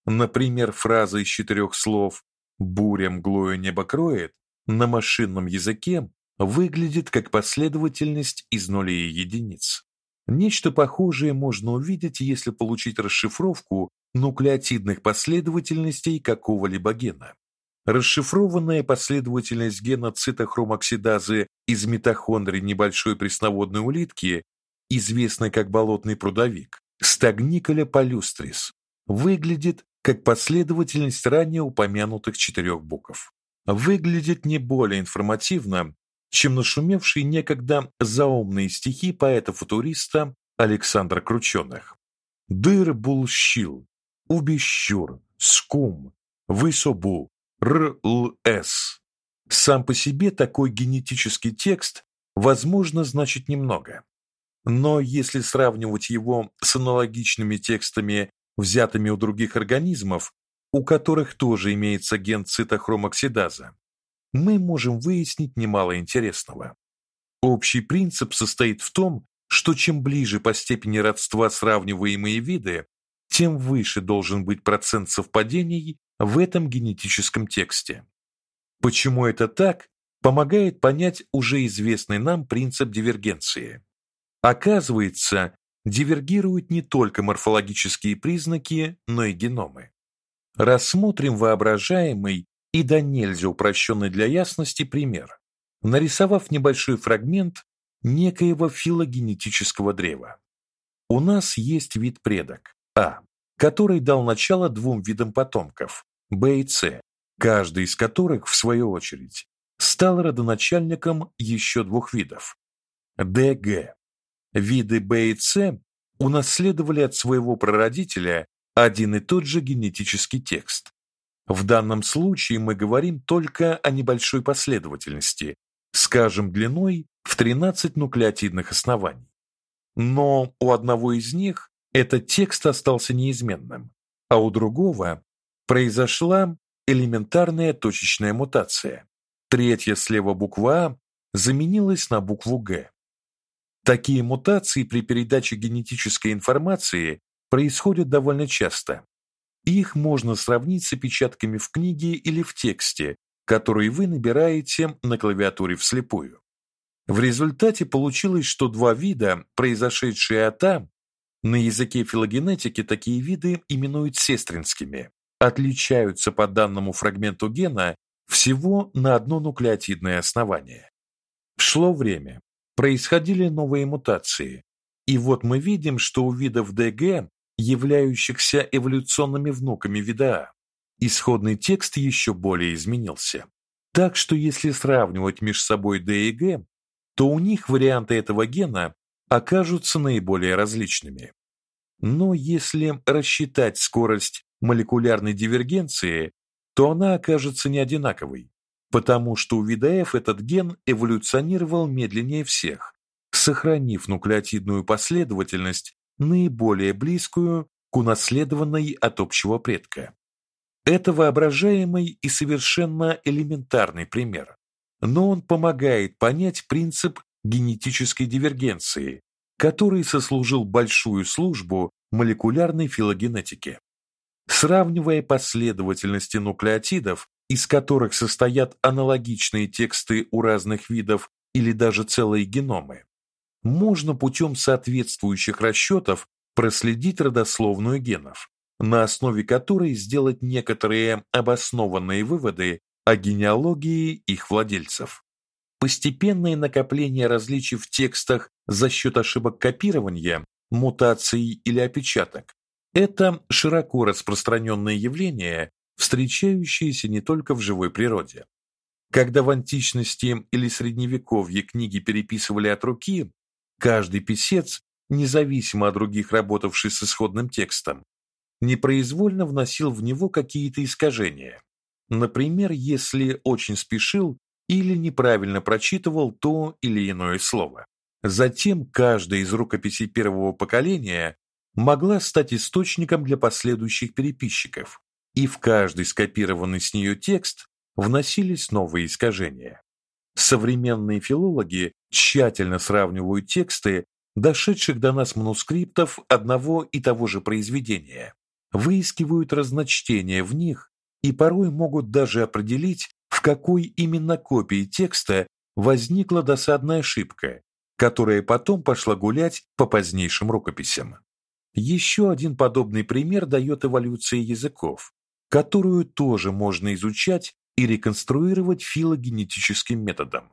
Например, фраза из четырех слов буря мглою небо кроет на машинном языке выглядит как последовательность из нулей и единиц. Нечто похожее можно увидеть, если получить расшифровку нуклеотидных последовательностей какого-либо гена. Расшифрованная последовательность гена цитохромоксидазы из митохондрий небольшой пресноводной улитки, известной как болотный прудовик, Stagnicola palustris, выглядит как последовательность ранее упомянутых четырех букв. Выглядит не более информативно, чем нашумевшие некогда заумные стихи поэта-футуриста Александра Крученых. Дыр булщил, убещур, скум, высобу, рлс. Сам по себе такой генетический текст возможно значит немного. Но если сравнивать его с аналогичными текстами, взятыми у других организмов, у которых тоже имеется ген цитохромоксидаза, мы можем выяснить немало интересного. Общий принцип состоит в том, что чем ближе по степени родства сравниваемые виды, тем выше должен быть процент совпадений в этом генетическом тексте. Почему это так, помогает понять уже известный нам принцип дивергенции. Оказывается, дивергируют не только морфологические признаки, но и геномы. Рассмотрим воображаемый и до нельзя упрощенный для ясности пример, нарисовав небольшой фрагмент некоего филогенетического древа. У нас есть вид предок А, который дал начало двум видам потомков Б и С, каждый из которых в свою очередь стал родоначальником еще двух видов Д, Г. Виды Б и С унаследовали от своего прародителя один и тот же генетический текст, в данном случае мы говорим только о небольшой последовательности, скажем, длиной в 13 нуклеотидных оснований. Но у одного из них этот текст остался неизменным, а у другого произошла элементарная точечная мутация. Третья слева буква А заменилась на букву Г. Такие мутации при передаче генетической информации происходят довольно часто, их можно сравнить с опечатками в книге или в тексте, которые вы набираете на клавиатуре вслепую. В результате получилось, что два вида, произошедшие от А, на языке филогенетики такие виды именуют сестринскими, отличаются по данному фрагменту гена всего на одно нуклеотидное основание. Шло время, происходили новые мутации, и вот мы видим, что у видов ДГ являющихся эволюционными внуками вида А. Исходный текст еще более изменился. Так что если сравнивать между собой D и G, то у них варианты этого гена окажутся наиболее различными. Но если рассчитать скорость молекулярной дивергенции, то она окажется не одинаковой, потому что у вида F этот ген эволюционировал медленнее всех, сохранив нуклеотидную последовательность наиболее близкую к унаследованной от общего предка. Это воображаемый и совершенно элементарный пример, но он помогает понять принцип генетической дивергенции, который сослужил большую службу молекулярной филогенетике. Сравнивая последовательности нуклеотидов, из которых состоят аналогичные тексты у разных видов или даже целые геномы, можно путем соответствующих расчетов проследить родословную генов, на основе которой сделать некоторые обоснованные выводы о генеалогии их владельцев. Постепенное накопление различий в текстах за счет ошибок копирования, мутаций или опечаток это широко распространенное явление, встречающееся не только в живой природе. Когда в античности или средневековье книги переписывали от руки, Каждый писец, независимо от других работавший с исходным текстом, непроизвольно вносил в него какие-то искажения. Например, если очень спешил или неправильно прочитывал то или иное слово. Затем каждая из рукописей первого поколения могла стать источником для последующих переписчиков, и в каждый скопированный с нее текст вносились новые искажения. Современные филологи тщательно сравнивают тексты дошедших до нас манускриптов одного и того же произведения, выискивают разночтения в них и порой могут даже определить, в какой именно копии текста возникла досадная ошибка, которая потом пошла гулять по позднейшим рукописям. Еще один подобный пример дает эволюция языков, которую тоже можно изучать и реконструировать филогенетическим методом.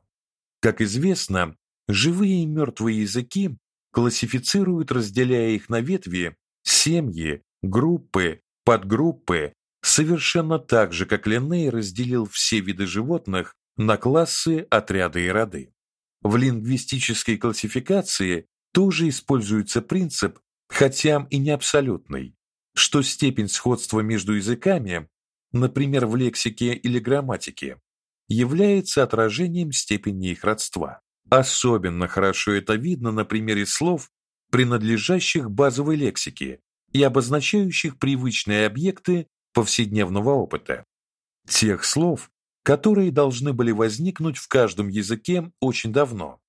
Как известно, живые и мертвые языки классифицируют, разделяя их на ветви, семьи, группы, подгруппы, совершенно так же, как Линней разделил все виды животных на классы, отряды и роды. В лингвистической классификации тоже используется принцип, хотя и не абсолютный, что степень сходства между языками, например, в лексике или грамматике, является отражением степени их родства. Особенно хорошо это видно на примере слов, принадлежащих базовой лексике и обозначающих привычные объекты повседневного опыта. Тех слов, которые должны были возникнуть в каждом языке очень давно,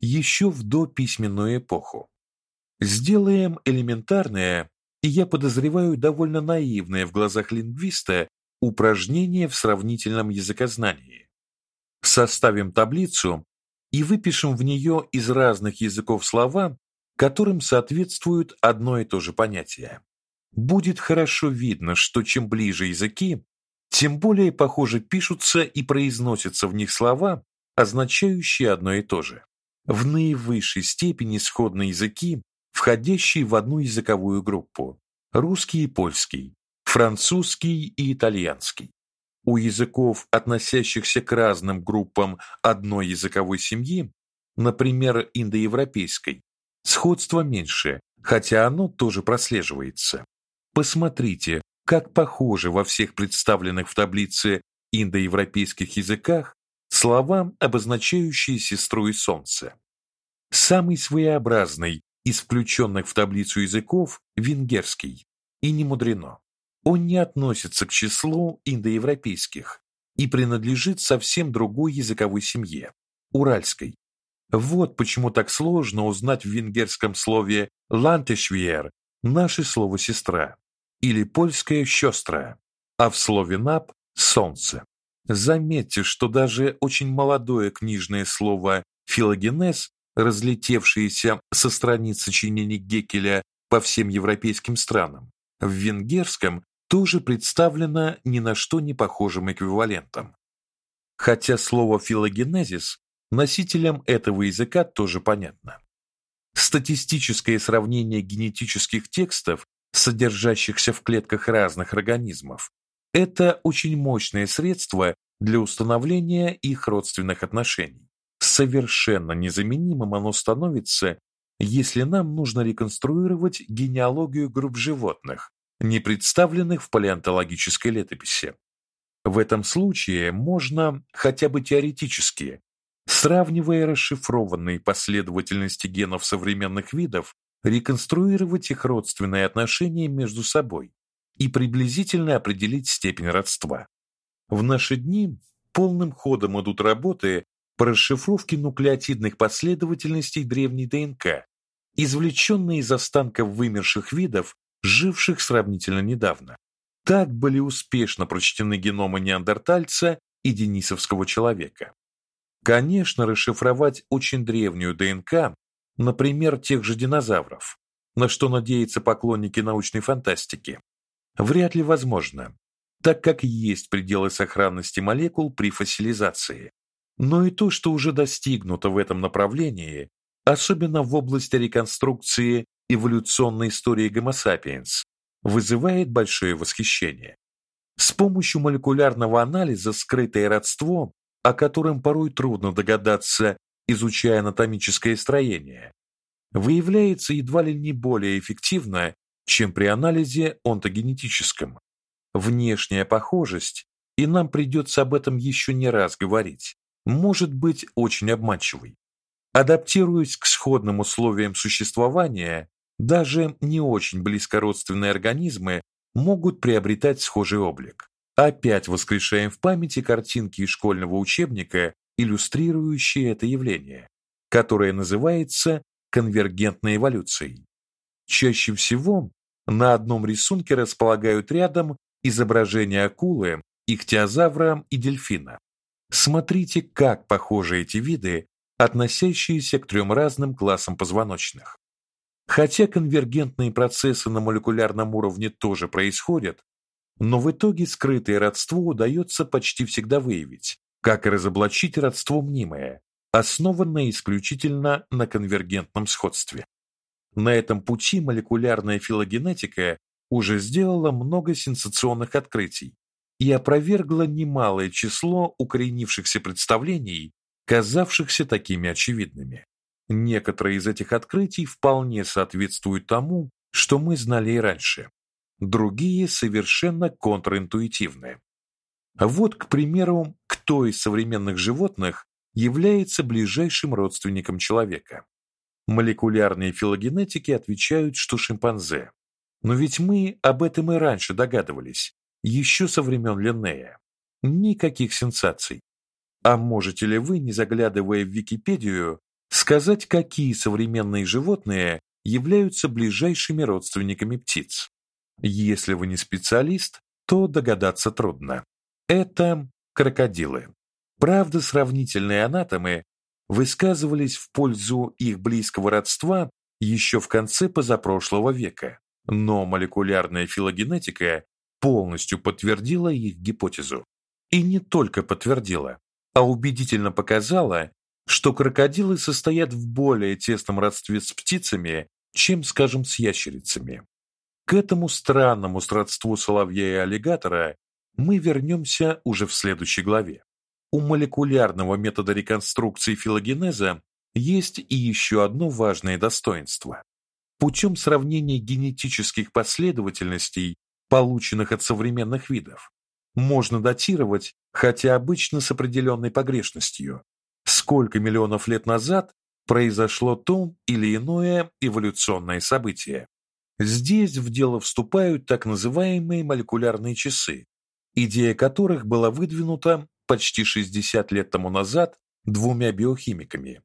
еще в дописьменную эпоху. Сделаем элементарное, и я подозреваю довольно наивное в глазах лингвиста упражнение в сравнительном языкознании. Составим таблицу и выпишем в нее из разных языков слова, которым соответствует одно и то же понятие. Будет хорошо видно, что чем ближе языки, тем более похоже пишутся и произносятся в них слова, означающие одно и то же. В наивысшей степени сходны языки, входящие в одну языковую группу: русский и польский, французский и итальянский. У языков, относящихся к разным группам одной языковой семьи, например, индоевропейской, сходство меньше, хотя оно тоже прослеживается. Посмотрите, как похожи во всех представленных в таблице индоевропейских языках слова, обозначающие сестру и солнце. Самый своеобразный из включенных в таблицу языков венгерский, и не мудрено. Он не относится к числу индоевропейских и принадлежит совсем другой языковой семье уральской. Вот почему так сложно узнать в венгерском слове лантешвиер наше слово сестра или польское сестра, а в слове нап солнце. Заметьте, что даже очень молодое книжное слово филогенез, разлетевшееся со страниц сочинений Геккеля по всем европейским странам, в венгерском тоже представлено ни на что не похожим эквивалентом. Хотя слово филогенезис носителям этого языка тоже понятно. Статистическое сравнение генетических текстов, содержащихся в клетках разных организмов, это очень мощное средство для установления их родственных отношений. Совершенно незаменимым оно становится, если нам нужно реконструировать генеалогию групп животных, не представленных в палеонтологической летописи. В этом случае можно хотя бы теоретически, сравнивая расшифрованные последовательности генов современных видов, реконструировать их родственные отношения между собой и приблизительно определить степень родства. В наши дни полным ходом идут работы по расшифровке нуклеотидных последовательностей древней ДНК, извлеченные из останков вымерших видов живших сравнительно недавно. Так были успешно прочтены геномы неандертальца и денисовского человека. Конечно, расшифровать очень древнюю ДНК, например, тех же динозавров, на что надеются поклонники научной фантастики, вряд ли возможно, так как есть пределы сохранности молекул при фасилизации. Но и то, что уже достигнуто в этом направлении, особенно в области реконструкции эволюционной истории Homo sapiens вызывает большое восхищение. С помощью молекулярного анализа скрытое родство, о котором порой трудно догадаться, изучая анатомическое строение, выявляется едва ли не более эффективно, чем при анализе онтогенетическом. Внешняя похожесть, и нам придется об этом еще не раз говорить, может быть очень обманчивой. Адаптируясь к сходным условиям существования, даже не очень близкородственные организмы могут приобретать схожий облик. Опять воскрешаем в памяти картинки из школьного учебника, иллюстрирующие это явление, которое называется конвергентной эволюцией. Чаще всего на одном рисунке располагают рядом изображения акулы, ихтиозавра и дельфина. Смотрите, как похожи эти виды, относящиеся к трем разным классам позвоночных. Хотя конвергентные процессы на молекулярном уровне тоже происходят, но в итоге скрытое родство удается почти всегда выявить, как и разоблачить родство мнимое, основанное исключительно на конвергентном сходстве. На этом пути молекулярная филогенетика уже сделала много сенсационных открытий и опровергла немалое число укоренившихся представлений, казавшихся такими очевидными. Некоторые из этих открытий вполне соответствуют тому, что мы знали и раньше. Другие совершенно контринтуитивны. Вот, к примеру, кто из современных животных является ближайшим родственником человека. Молекулярные филогенетики отвечают, что шимпанзе. Но ведь мы об этом и раньше догадывались, еще со времен Линнея. Никаких сенсаций. А можете ли вы, не заглядывая в Википедию, сказать, какие современные животные являются ближайшими родственниками птиц? Если вы не специалист, то догадаться трудно. Это крокодилы. Правда, сравнительные анатомы высказывались в пользу их близкого родства еще в конце позапрошлого века, но молекулярная филогенетика полностью подтвердила их гипотезу. И не только подтвердила, а убедительно показала, что крокодилы состоят в более тесном родстве с птицами, чем, скажем, с ящерицами. К этому странному сродству соловья и аллигатора мы вернемся уже в следующей главе. У молекулярного метода реконструкции филогенеза есть и еще одно важное достоинство. Путем сравнения генетических последовательностей, полученных от современных видов, можно датировать, хотя обычно с определенной погрешностью, сколько миллионов лет назад произошло то или иное эволюционное событие. Здесь в дело вступают так называемые молекулярные часы, идея которых была выдвинута почти 60 лет тому назад двумя биохимиками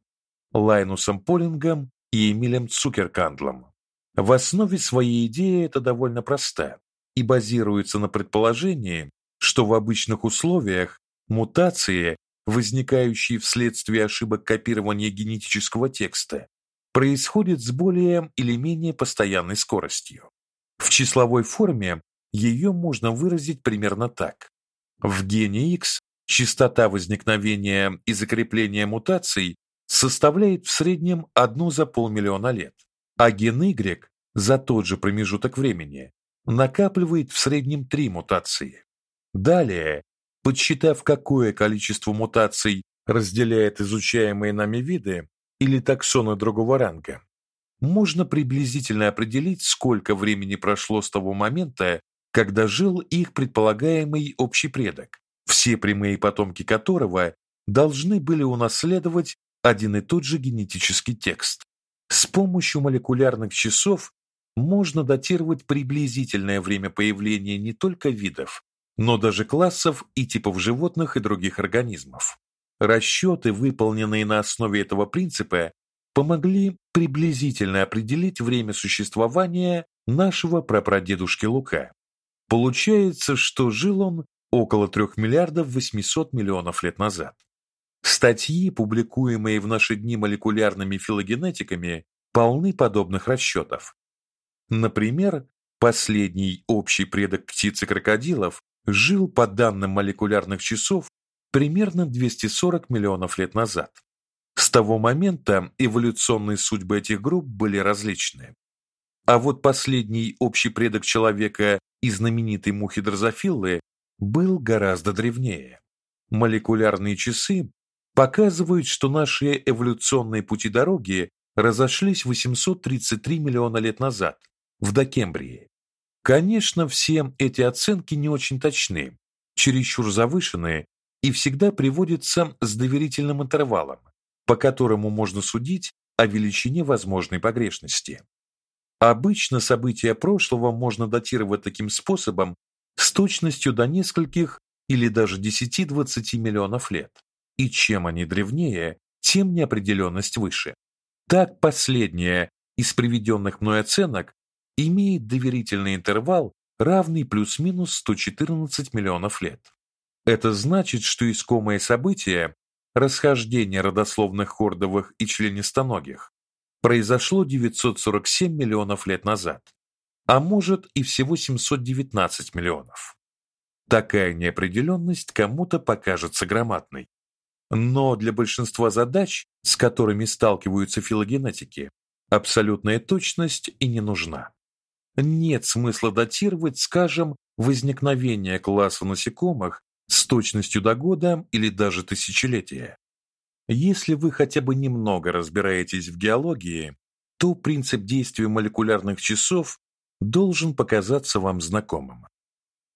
Лайнусом Полингом и Эмилем Цукеркандлом. В основе своей идеи это довольно проста и базируется на предположении, что в обычных условиях мутации, возникающие вследствие ошибок копирования генетического текста, происходят с более или менее постоянной скоростью. В числовой форме ее можно выразить примерно так: в гене X частота возникновения и закрепления мутаций составляет в среднем одну за полмиллиона лет, а ген Y за тот же промежуток времени накапливает в среднем три мутации. Далее, подсчитав, какое количество мутаций разделяет изучаемые нами виды или таксоны другого ранга, можно приблизительно определить, сколько времени прошло с того момента, когда жил их предполагаемый общий предок, все прямые потомки которого должны были унаследовать один и тот же генетический текст. С помощью молекулярных часов можно датировать приблизительное время появления не только видов, но даже классов и типов животных и других организмов. Расчеты, выполненные на основе этого принципа, помогли приблизительно определить время существования нашего прапрадедушки Лука. Получается, что жил он около 3 миллиардов 800 миллионов лет назад. Статьи, публикуемые в наши дни молекулярными филогенетиками, полны подобных расчетов. Например, последний общий предок птиц и крокодилов жил по данным молекулярных часов примерно 240 миллионов лет назад. С того момента эволюционные судьбы этих групп были различны. А вот последний общий предок человека и знаменитой мухи дрозофилы был гораздо древнее. Молекулярные часы показывают, что наши эволюционные пути дороги разошлись 833 миллиона лет назад, в Докембрии. Конечно, все эти оценки не очень точны, чересчур завышенные и всегда приводятся с доверительным интервалом, по которому можно судить о величине возможной погрешности. Обычно события прошлого можно датировать таким способом с точностью до нескольких или даже 10-20 миллионов лет. И чем они древнее, тем неопределенность выше. Так последняя из приведенных мной оценок имеет доверительный интервал, равный плюс-минус 114 миллионов лет. Это значит, что искомое событие расхождение родословных хордовых и членистоногих произошло 947 миллионов лет назад, а может и всего 719 миллионов. Такая неопределенность кому-то покажется громадной. Но для большинства задач, с которыми сталкиваются филогенетики, абсолютная точность и не нужна. Нет смысла датировать, скажем, возникновение класса насекомых с точностью до года или даже тысячелетия. Если вы хотя бы немного разбираетесь в геологии, то принцип действия молекулярных часов должен показаться вам знакомым.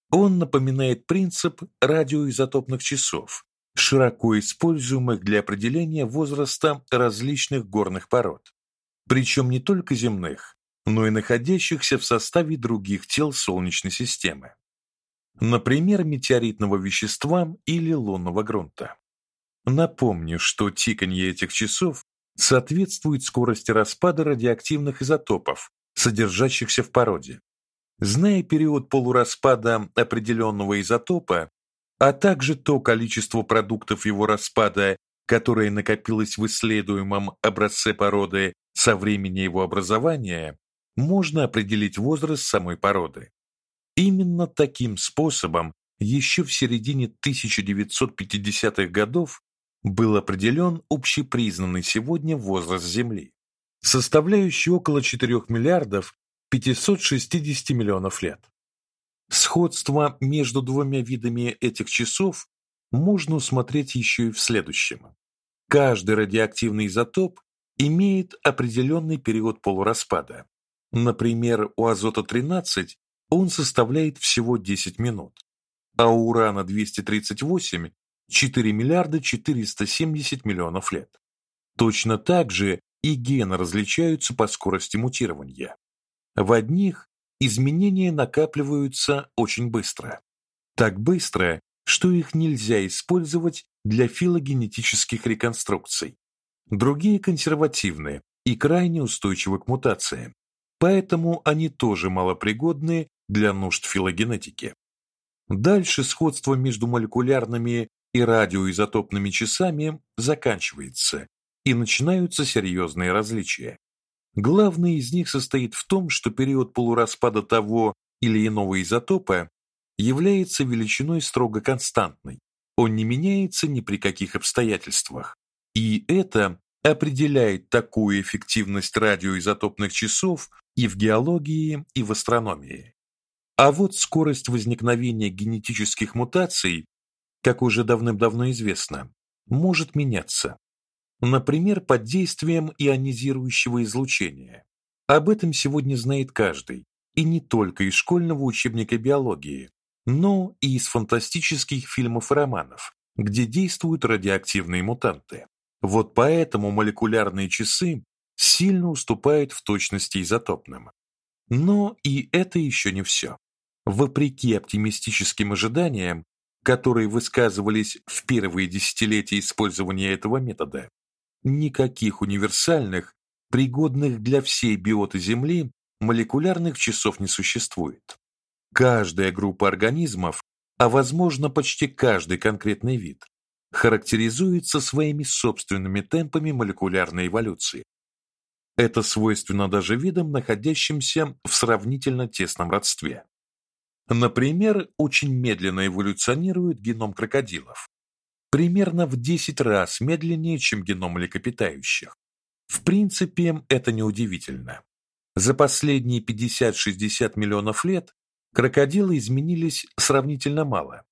Он напоминает принцип радиоизотопных часов, широко используемых для определения возраста различных горных пород, причем не только земных, но и находящихся в составе других тел Солнечной системы. Например, метеоритного вещества или лунного грунта. Напомню, что тиканье этих часов соответствует скорости распада радиоактивных изотопов, содержащихся в породе. Зная период полураспада определенного изотопа, а также то количество продуктов его распада, которое накопилось в исследуемом образце породы со времени его образования, можно определить возраст самой породы. Именно таким способом еще в середине 1950-х годов был определен общепризнанный сегодня возраст Земли, составляющий около 4 миллиардов 560 миллионов лет. Сходство между двумя видами этих часов можно усмотреть еще и в следующем. Каждый радиоактивный изотоп имеет определенный период полураспада. Например, у азота-13 он составляет всего 10 минут, а у урана-238 4 миллиарда 470 миллионов лет. Точно так же и гены различаются по скорости мутирования. В одних изменения накапливаются очень быстро. Так быстро, что их нельзя использовать для филогенетических реконструкций. Другие консервативны и крайне устойчивы к мутациям, поэтому они тоже малопригодны для нужд филогенетики. Дальше сходство между молекулярными и радиоизотопными часами заканчивается, и начинаются серьезные различия. Главное из них состоит в том, что период полураспада того или иного изотопа является величиной строго константной. Он не меняется ни при каких обстоятельствах. И это определяет такую эффективность радиоизотопных часов и в геологии, и в астрономии. А вот скорость возникновения генетических мутаций как уже давным-давно известно, может меняться. Например, под действием ионизирующего излучения. Об этом сегодня знает каждый, и не только из школьного учебника биологии, но и из фантастических фильмов и романов, где действуют радиоактивные мутанты. Вот поэтому молекулярные часы сильно уступают в точности изотопным. Но и это еще не все. Вопреки оптимистическим ожиданиям, которые высказывались в первые десятилетия использования этого метода, никаких универсальных, пригодных для всей биоты Земли, молекулярных часов не существует. Каждая группа организмов, а возможно почти каждый конкретный вид, характеризуется своими собственными темпами молекулярной эволюции. Это свойственно даже видам, находящимся в сравнительно тесном родстве. Например, очень медленно эволюционирует геном крокодилов, примерно в 10 раз медленнее, чем геном млекопитающих. В принципе, это неудивительно. За последние 50-60 миллионов лет крокодилы изменились сравнительно мало.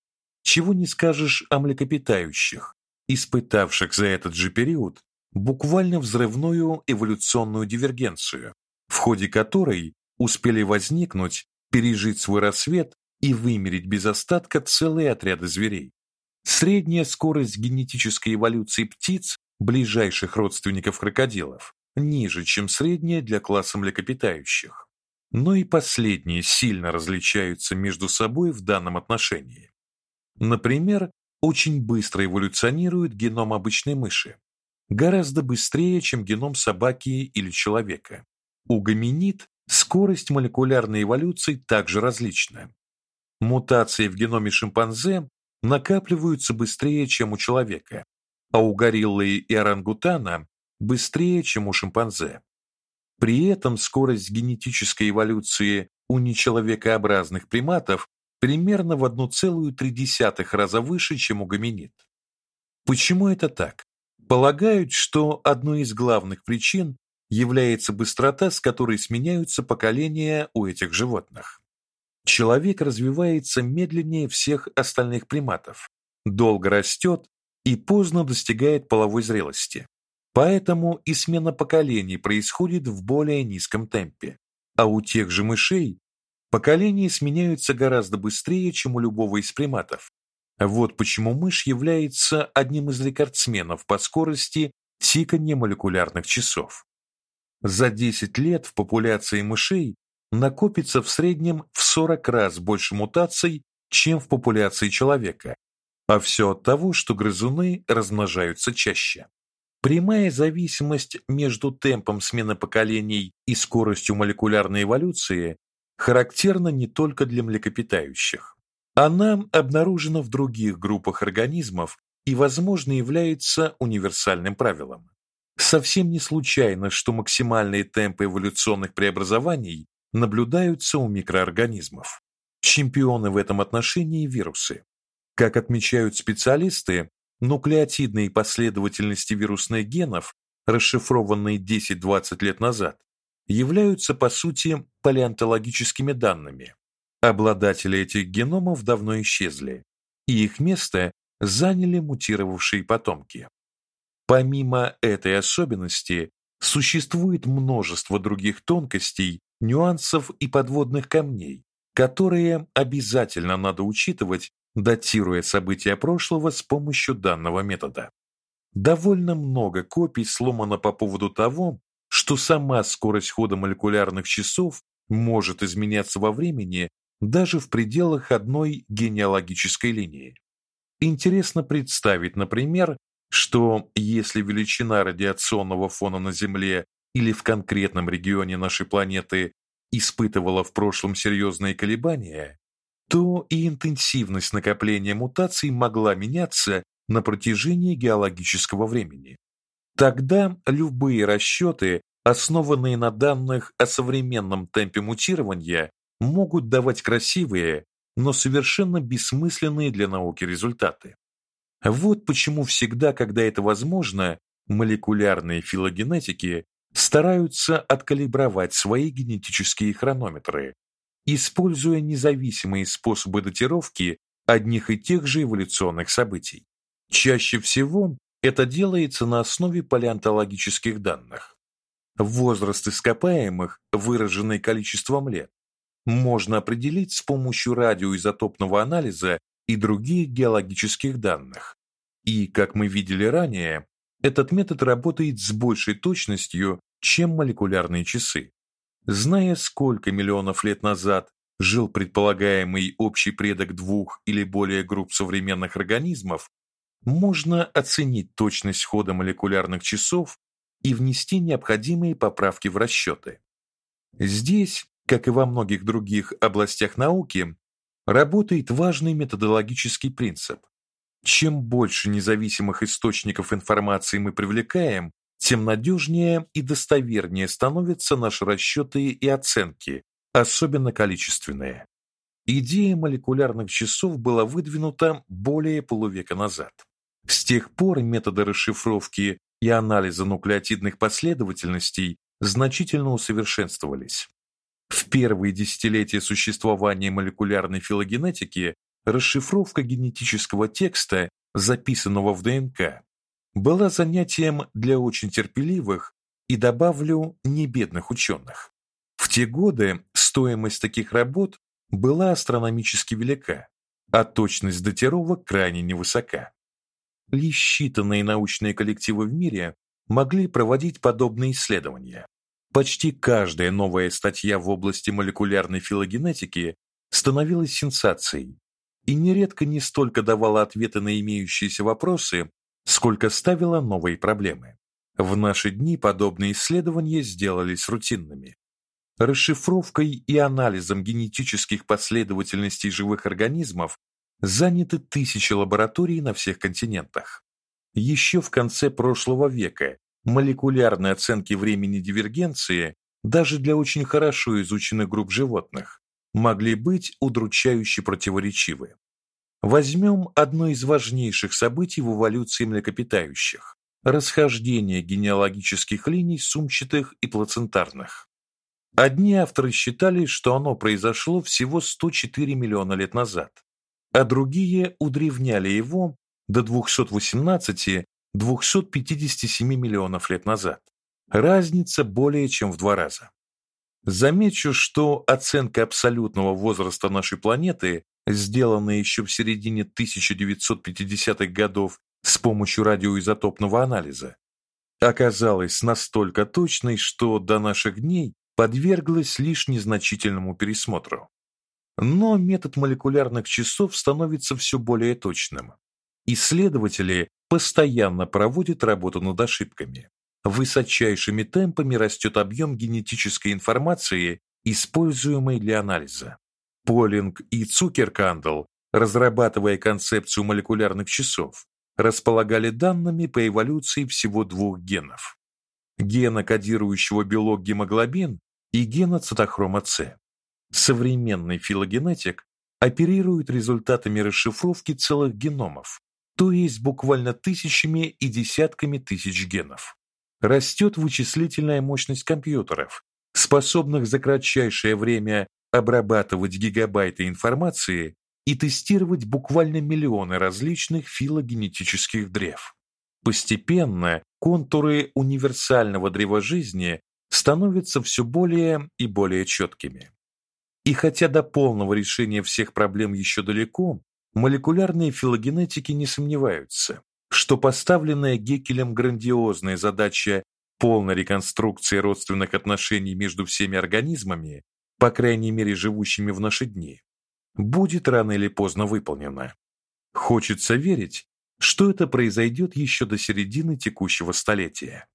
Чего не скажешь о млекопитающих, испытавших за этот же период буквально взрывную эволюционную дивергенцию, в ходе которой успели возникнуть, пережить свой рассвет и вымереть без остатка целые отряды зверей. Средняя скорость генетической эволюции птиц, ближайших родственников крокодилов, ниже, чем средняя для класса млекопитающих. Но и последние сильно различаются между собой в данном отношении. Например, очень быстро эволюционирует геном обычной мыши, гораздо быстрее, чем геном собаки или человека. У гоминид скорость молекулярной эволюции также различна. Мутации в геноме шимпанзе накапливаются быстрее, чем у человека, а у гориллы и орангутана быстрее, чем у шимпанзе. При этом скорость генетической эволюции у нечеловекообразных приматов примерно в 1,3 раза выше, чем у гоминид. Почему это так? Полагают, что одной из главных причин является быстрота, с которой сменяются поколения у этих животных. Человек развивается медленнее всех остальных приматов, долго растет и поздно достигает половой зрелости. Поэтому и смена поколений происходит в более низком темпе. А у тех же мышей поколения сменяются гораздо быстрее, чем у любого из приматов. Вот почему мышь является одним из рекордсменов по скорости тикания молекулярных часов. За 10 лет в популяции мышей накопится в среднем в 40 раз больше мутаций, чем в популяции человека. А все от того, что грызуны размножаются чаще. Прямая зависимость между темпом смены поколений и скоростью молекулярной эволюции характерна не только для млекопитающих. Она обнаружена в других группах организмов и, возможно, является универсальным правилом. Совсем не случайно, что максимальные темпы эволюционных преобразований наблюдаются у микроорганизмов. Чемпионы в этом отношении вирусы. Как отмечают специалисты, нуклеотидные последовательности вирусных генов, расшифрованные 10-20 лет назад, являются по сути палеонтологическими данными. Обладатели этих геномов давно исчезли, и их место заняли мутировавшие потомки. Помимо этой особенности, существует множество других тонкостей, нюансов и подводных камней, которые обязательно надо учитывать, датируя события прошлого с помощью данного метода. Довольно много копий сломано по поводу того, что сама скорость хода молекулярных часов может изменяться во времени даже в пределах одной генеалогической линии. Интересно представить, например, что если величина радиационного фона на Земле или в конкретном регионе нашей планеты испытывала в прошлом серьезные колебания, то и интенсивность накопления мутаций могла меняться на протяжении геологического времени. Тогда любые расчеты, основанные на данных о современном темпе мутирования, могут давать красивые, но совершенно бессмысленные для науки результаты. Вот почему всегда, когда это возможно, молекулярные филогенетики стараются откалибровать свои генетические хронометры, используя независимые способы датировки одних и тех же эволюционных событий. Чаще всего это делается на основе палеонтологических данных. Возраст ископаемых, выраженный количеством лет, можно определить с помощью радиоизотопного анализа и других геологических данных. И, как мы видели ранее, этот метод работает с большей точностью, чем молекулярные часы. Зная, сколько миллионов лет назад жил предполагаемый общий предок двух или более групп современных организмов, можно оценить точность хода молекулярных часов и внести необходимые поправки в расчеты. Здесь, как и во многих других областях науки, работает важный методологический принцип. Чем больше независимых источников информации мы привлекаем, тем надежнее и достовернее становятся наши расчеты и оценки, особенно количественные. Идея молекулярных часов была выдвинута более полувека назад. С тех пор методы расшифровки и анализа нуклеотидных последовательностей значительно усовершенствовались. В первые десятилетия существования молекулярной филогенетики расшифровка генетического текста, записанного в ДНК, была занятием для очень терпеливых и добавлю, не бедных ученых. В те годы стоимость таких работ была астрономически велика, а точность датировок крайне невысока. Лишь считанные научные коллективы в мире могли проводить подобные исследования. Почти каждая новая статья в области молекулярной филогенетики становилась сенсацией и нередко не столько давала ответы на имеющиеся вопросы, сколько ставила новые проблемы. В наши дни подобные исследования сделались рутинными. Расшифровкой и анализом генетических последовательностей живых организмов заняты тысячи лабораторий на всех континентах. Еще в конце прошлого века молекулярные оценки времени дивергенции даже для очень хорошо изученных групп животных могли быть удручающе противоречивы. Возьмем одно из важнейших событий в эволюции млекопитающих расхождение генеалогических линий сумчатых и плацентарных. Одни авторы считали, что оно произошло всего 104 миллиона лет назад, а другие удревняли его до 218-257 миллионов лет назад. Разница более чем в два раза. Замечу, что оценка абсолютного возраста нашей планеты, сделанная еще в середине 1950-х годов с помощью радиоизотопного анализа, оказалась настолько точной, что до наших дней подверглась лишь незначительному пересмотру. Но метод молекулярных часов становится все более точным. Исследователи постоянно проводят работу над ошибками. Высочайшими темпами растет объем генетической информации, используемой для анализа. Полинг и Цукеркандл, разрабатывая концепцию молекулярных часов, располагали данными по эволюции всего двух генов: гена, кодирующего белок гемоглобин, и гена цитохрома С. Современный филогенетик оперирует результатами расшифровки целых геномов, то есть буквально тысячами и десятками тысяч генов. Растет вычислительная мощность компьютеров, способных за кратчайшее время обрабатывать гигабайты информации и тестировать буквально миллионы различных филогенетических древ. Постепенно контуры универсального древа жизни становятся все более и более четкими. И хотя до полного решения всех проблем еще далеко, молекулярные филогенетики не сомневаются, что поставленная Геккелем грандиозная задача полной реконструкции родственных отношений между всеми организмами, по крайней мере живущими в наши дни, будет рано или поздно выполнена. Хочется верить, что это произойдет еще до середины текущего столетия.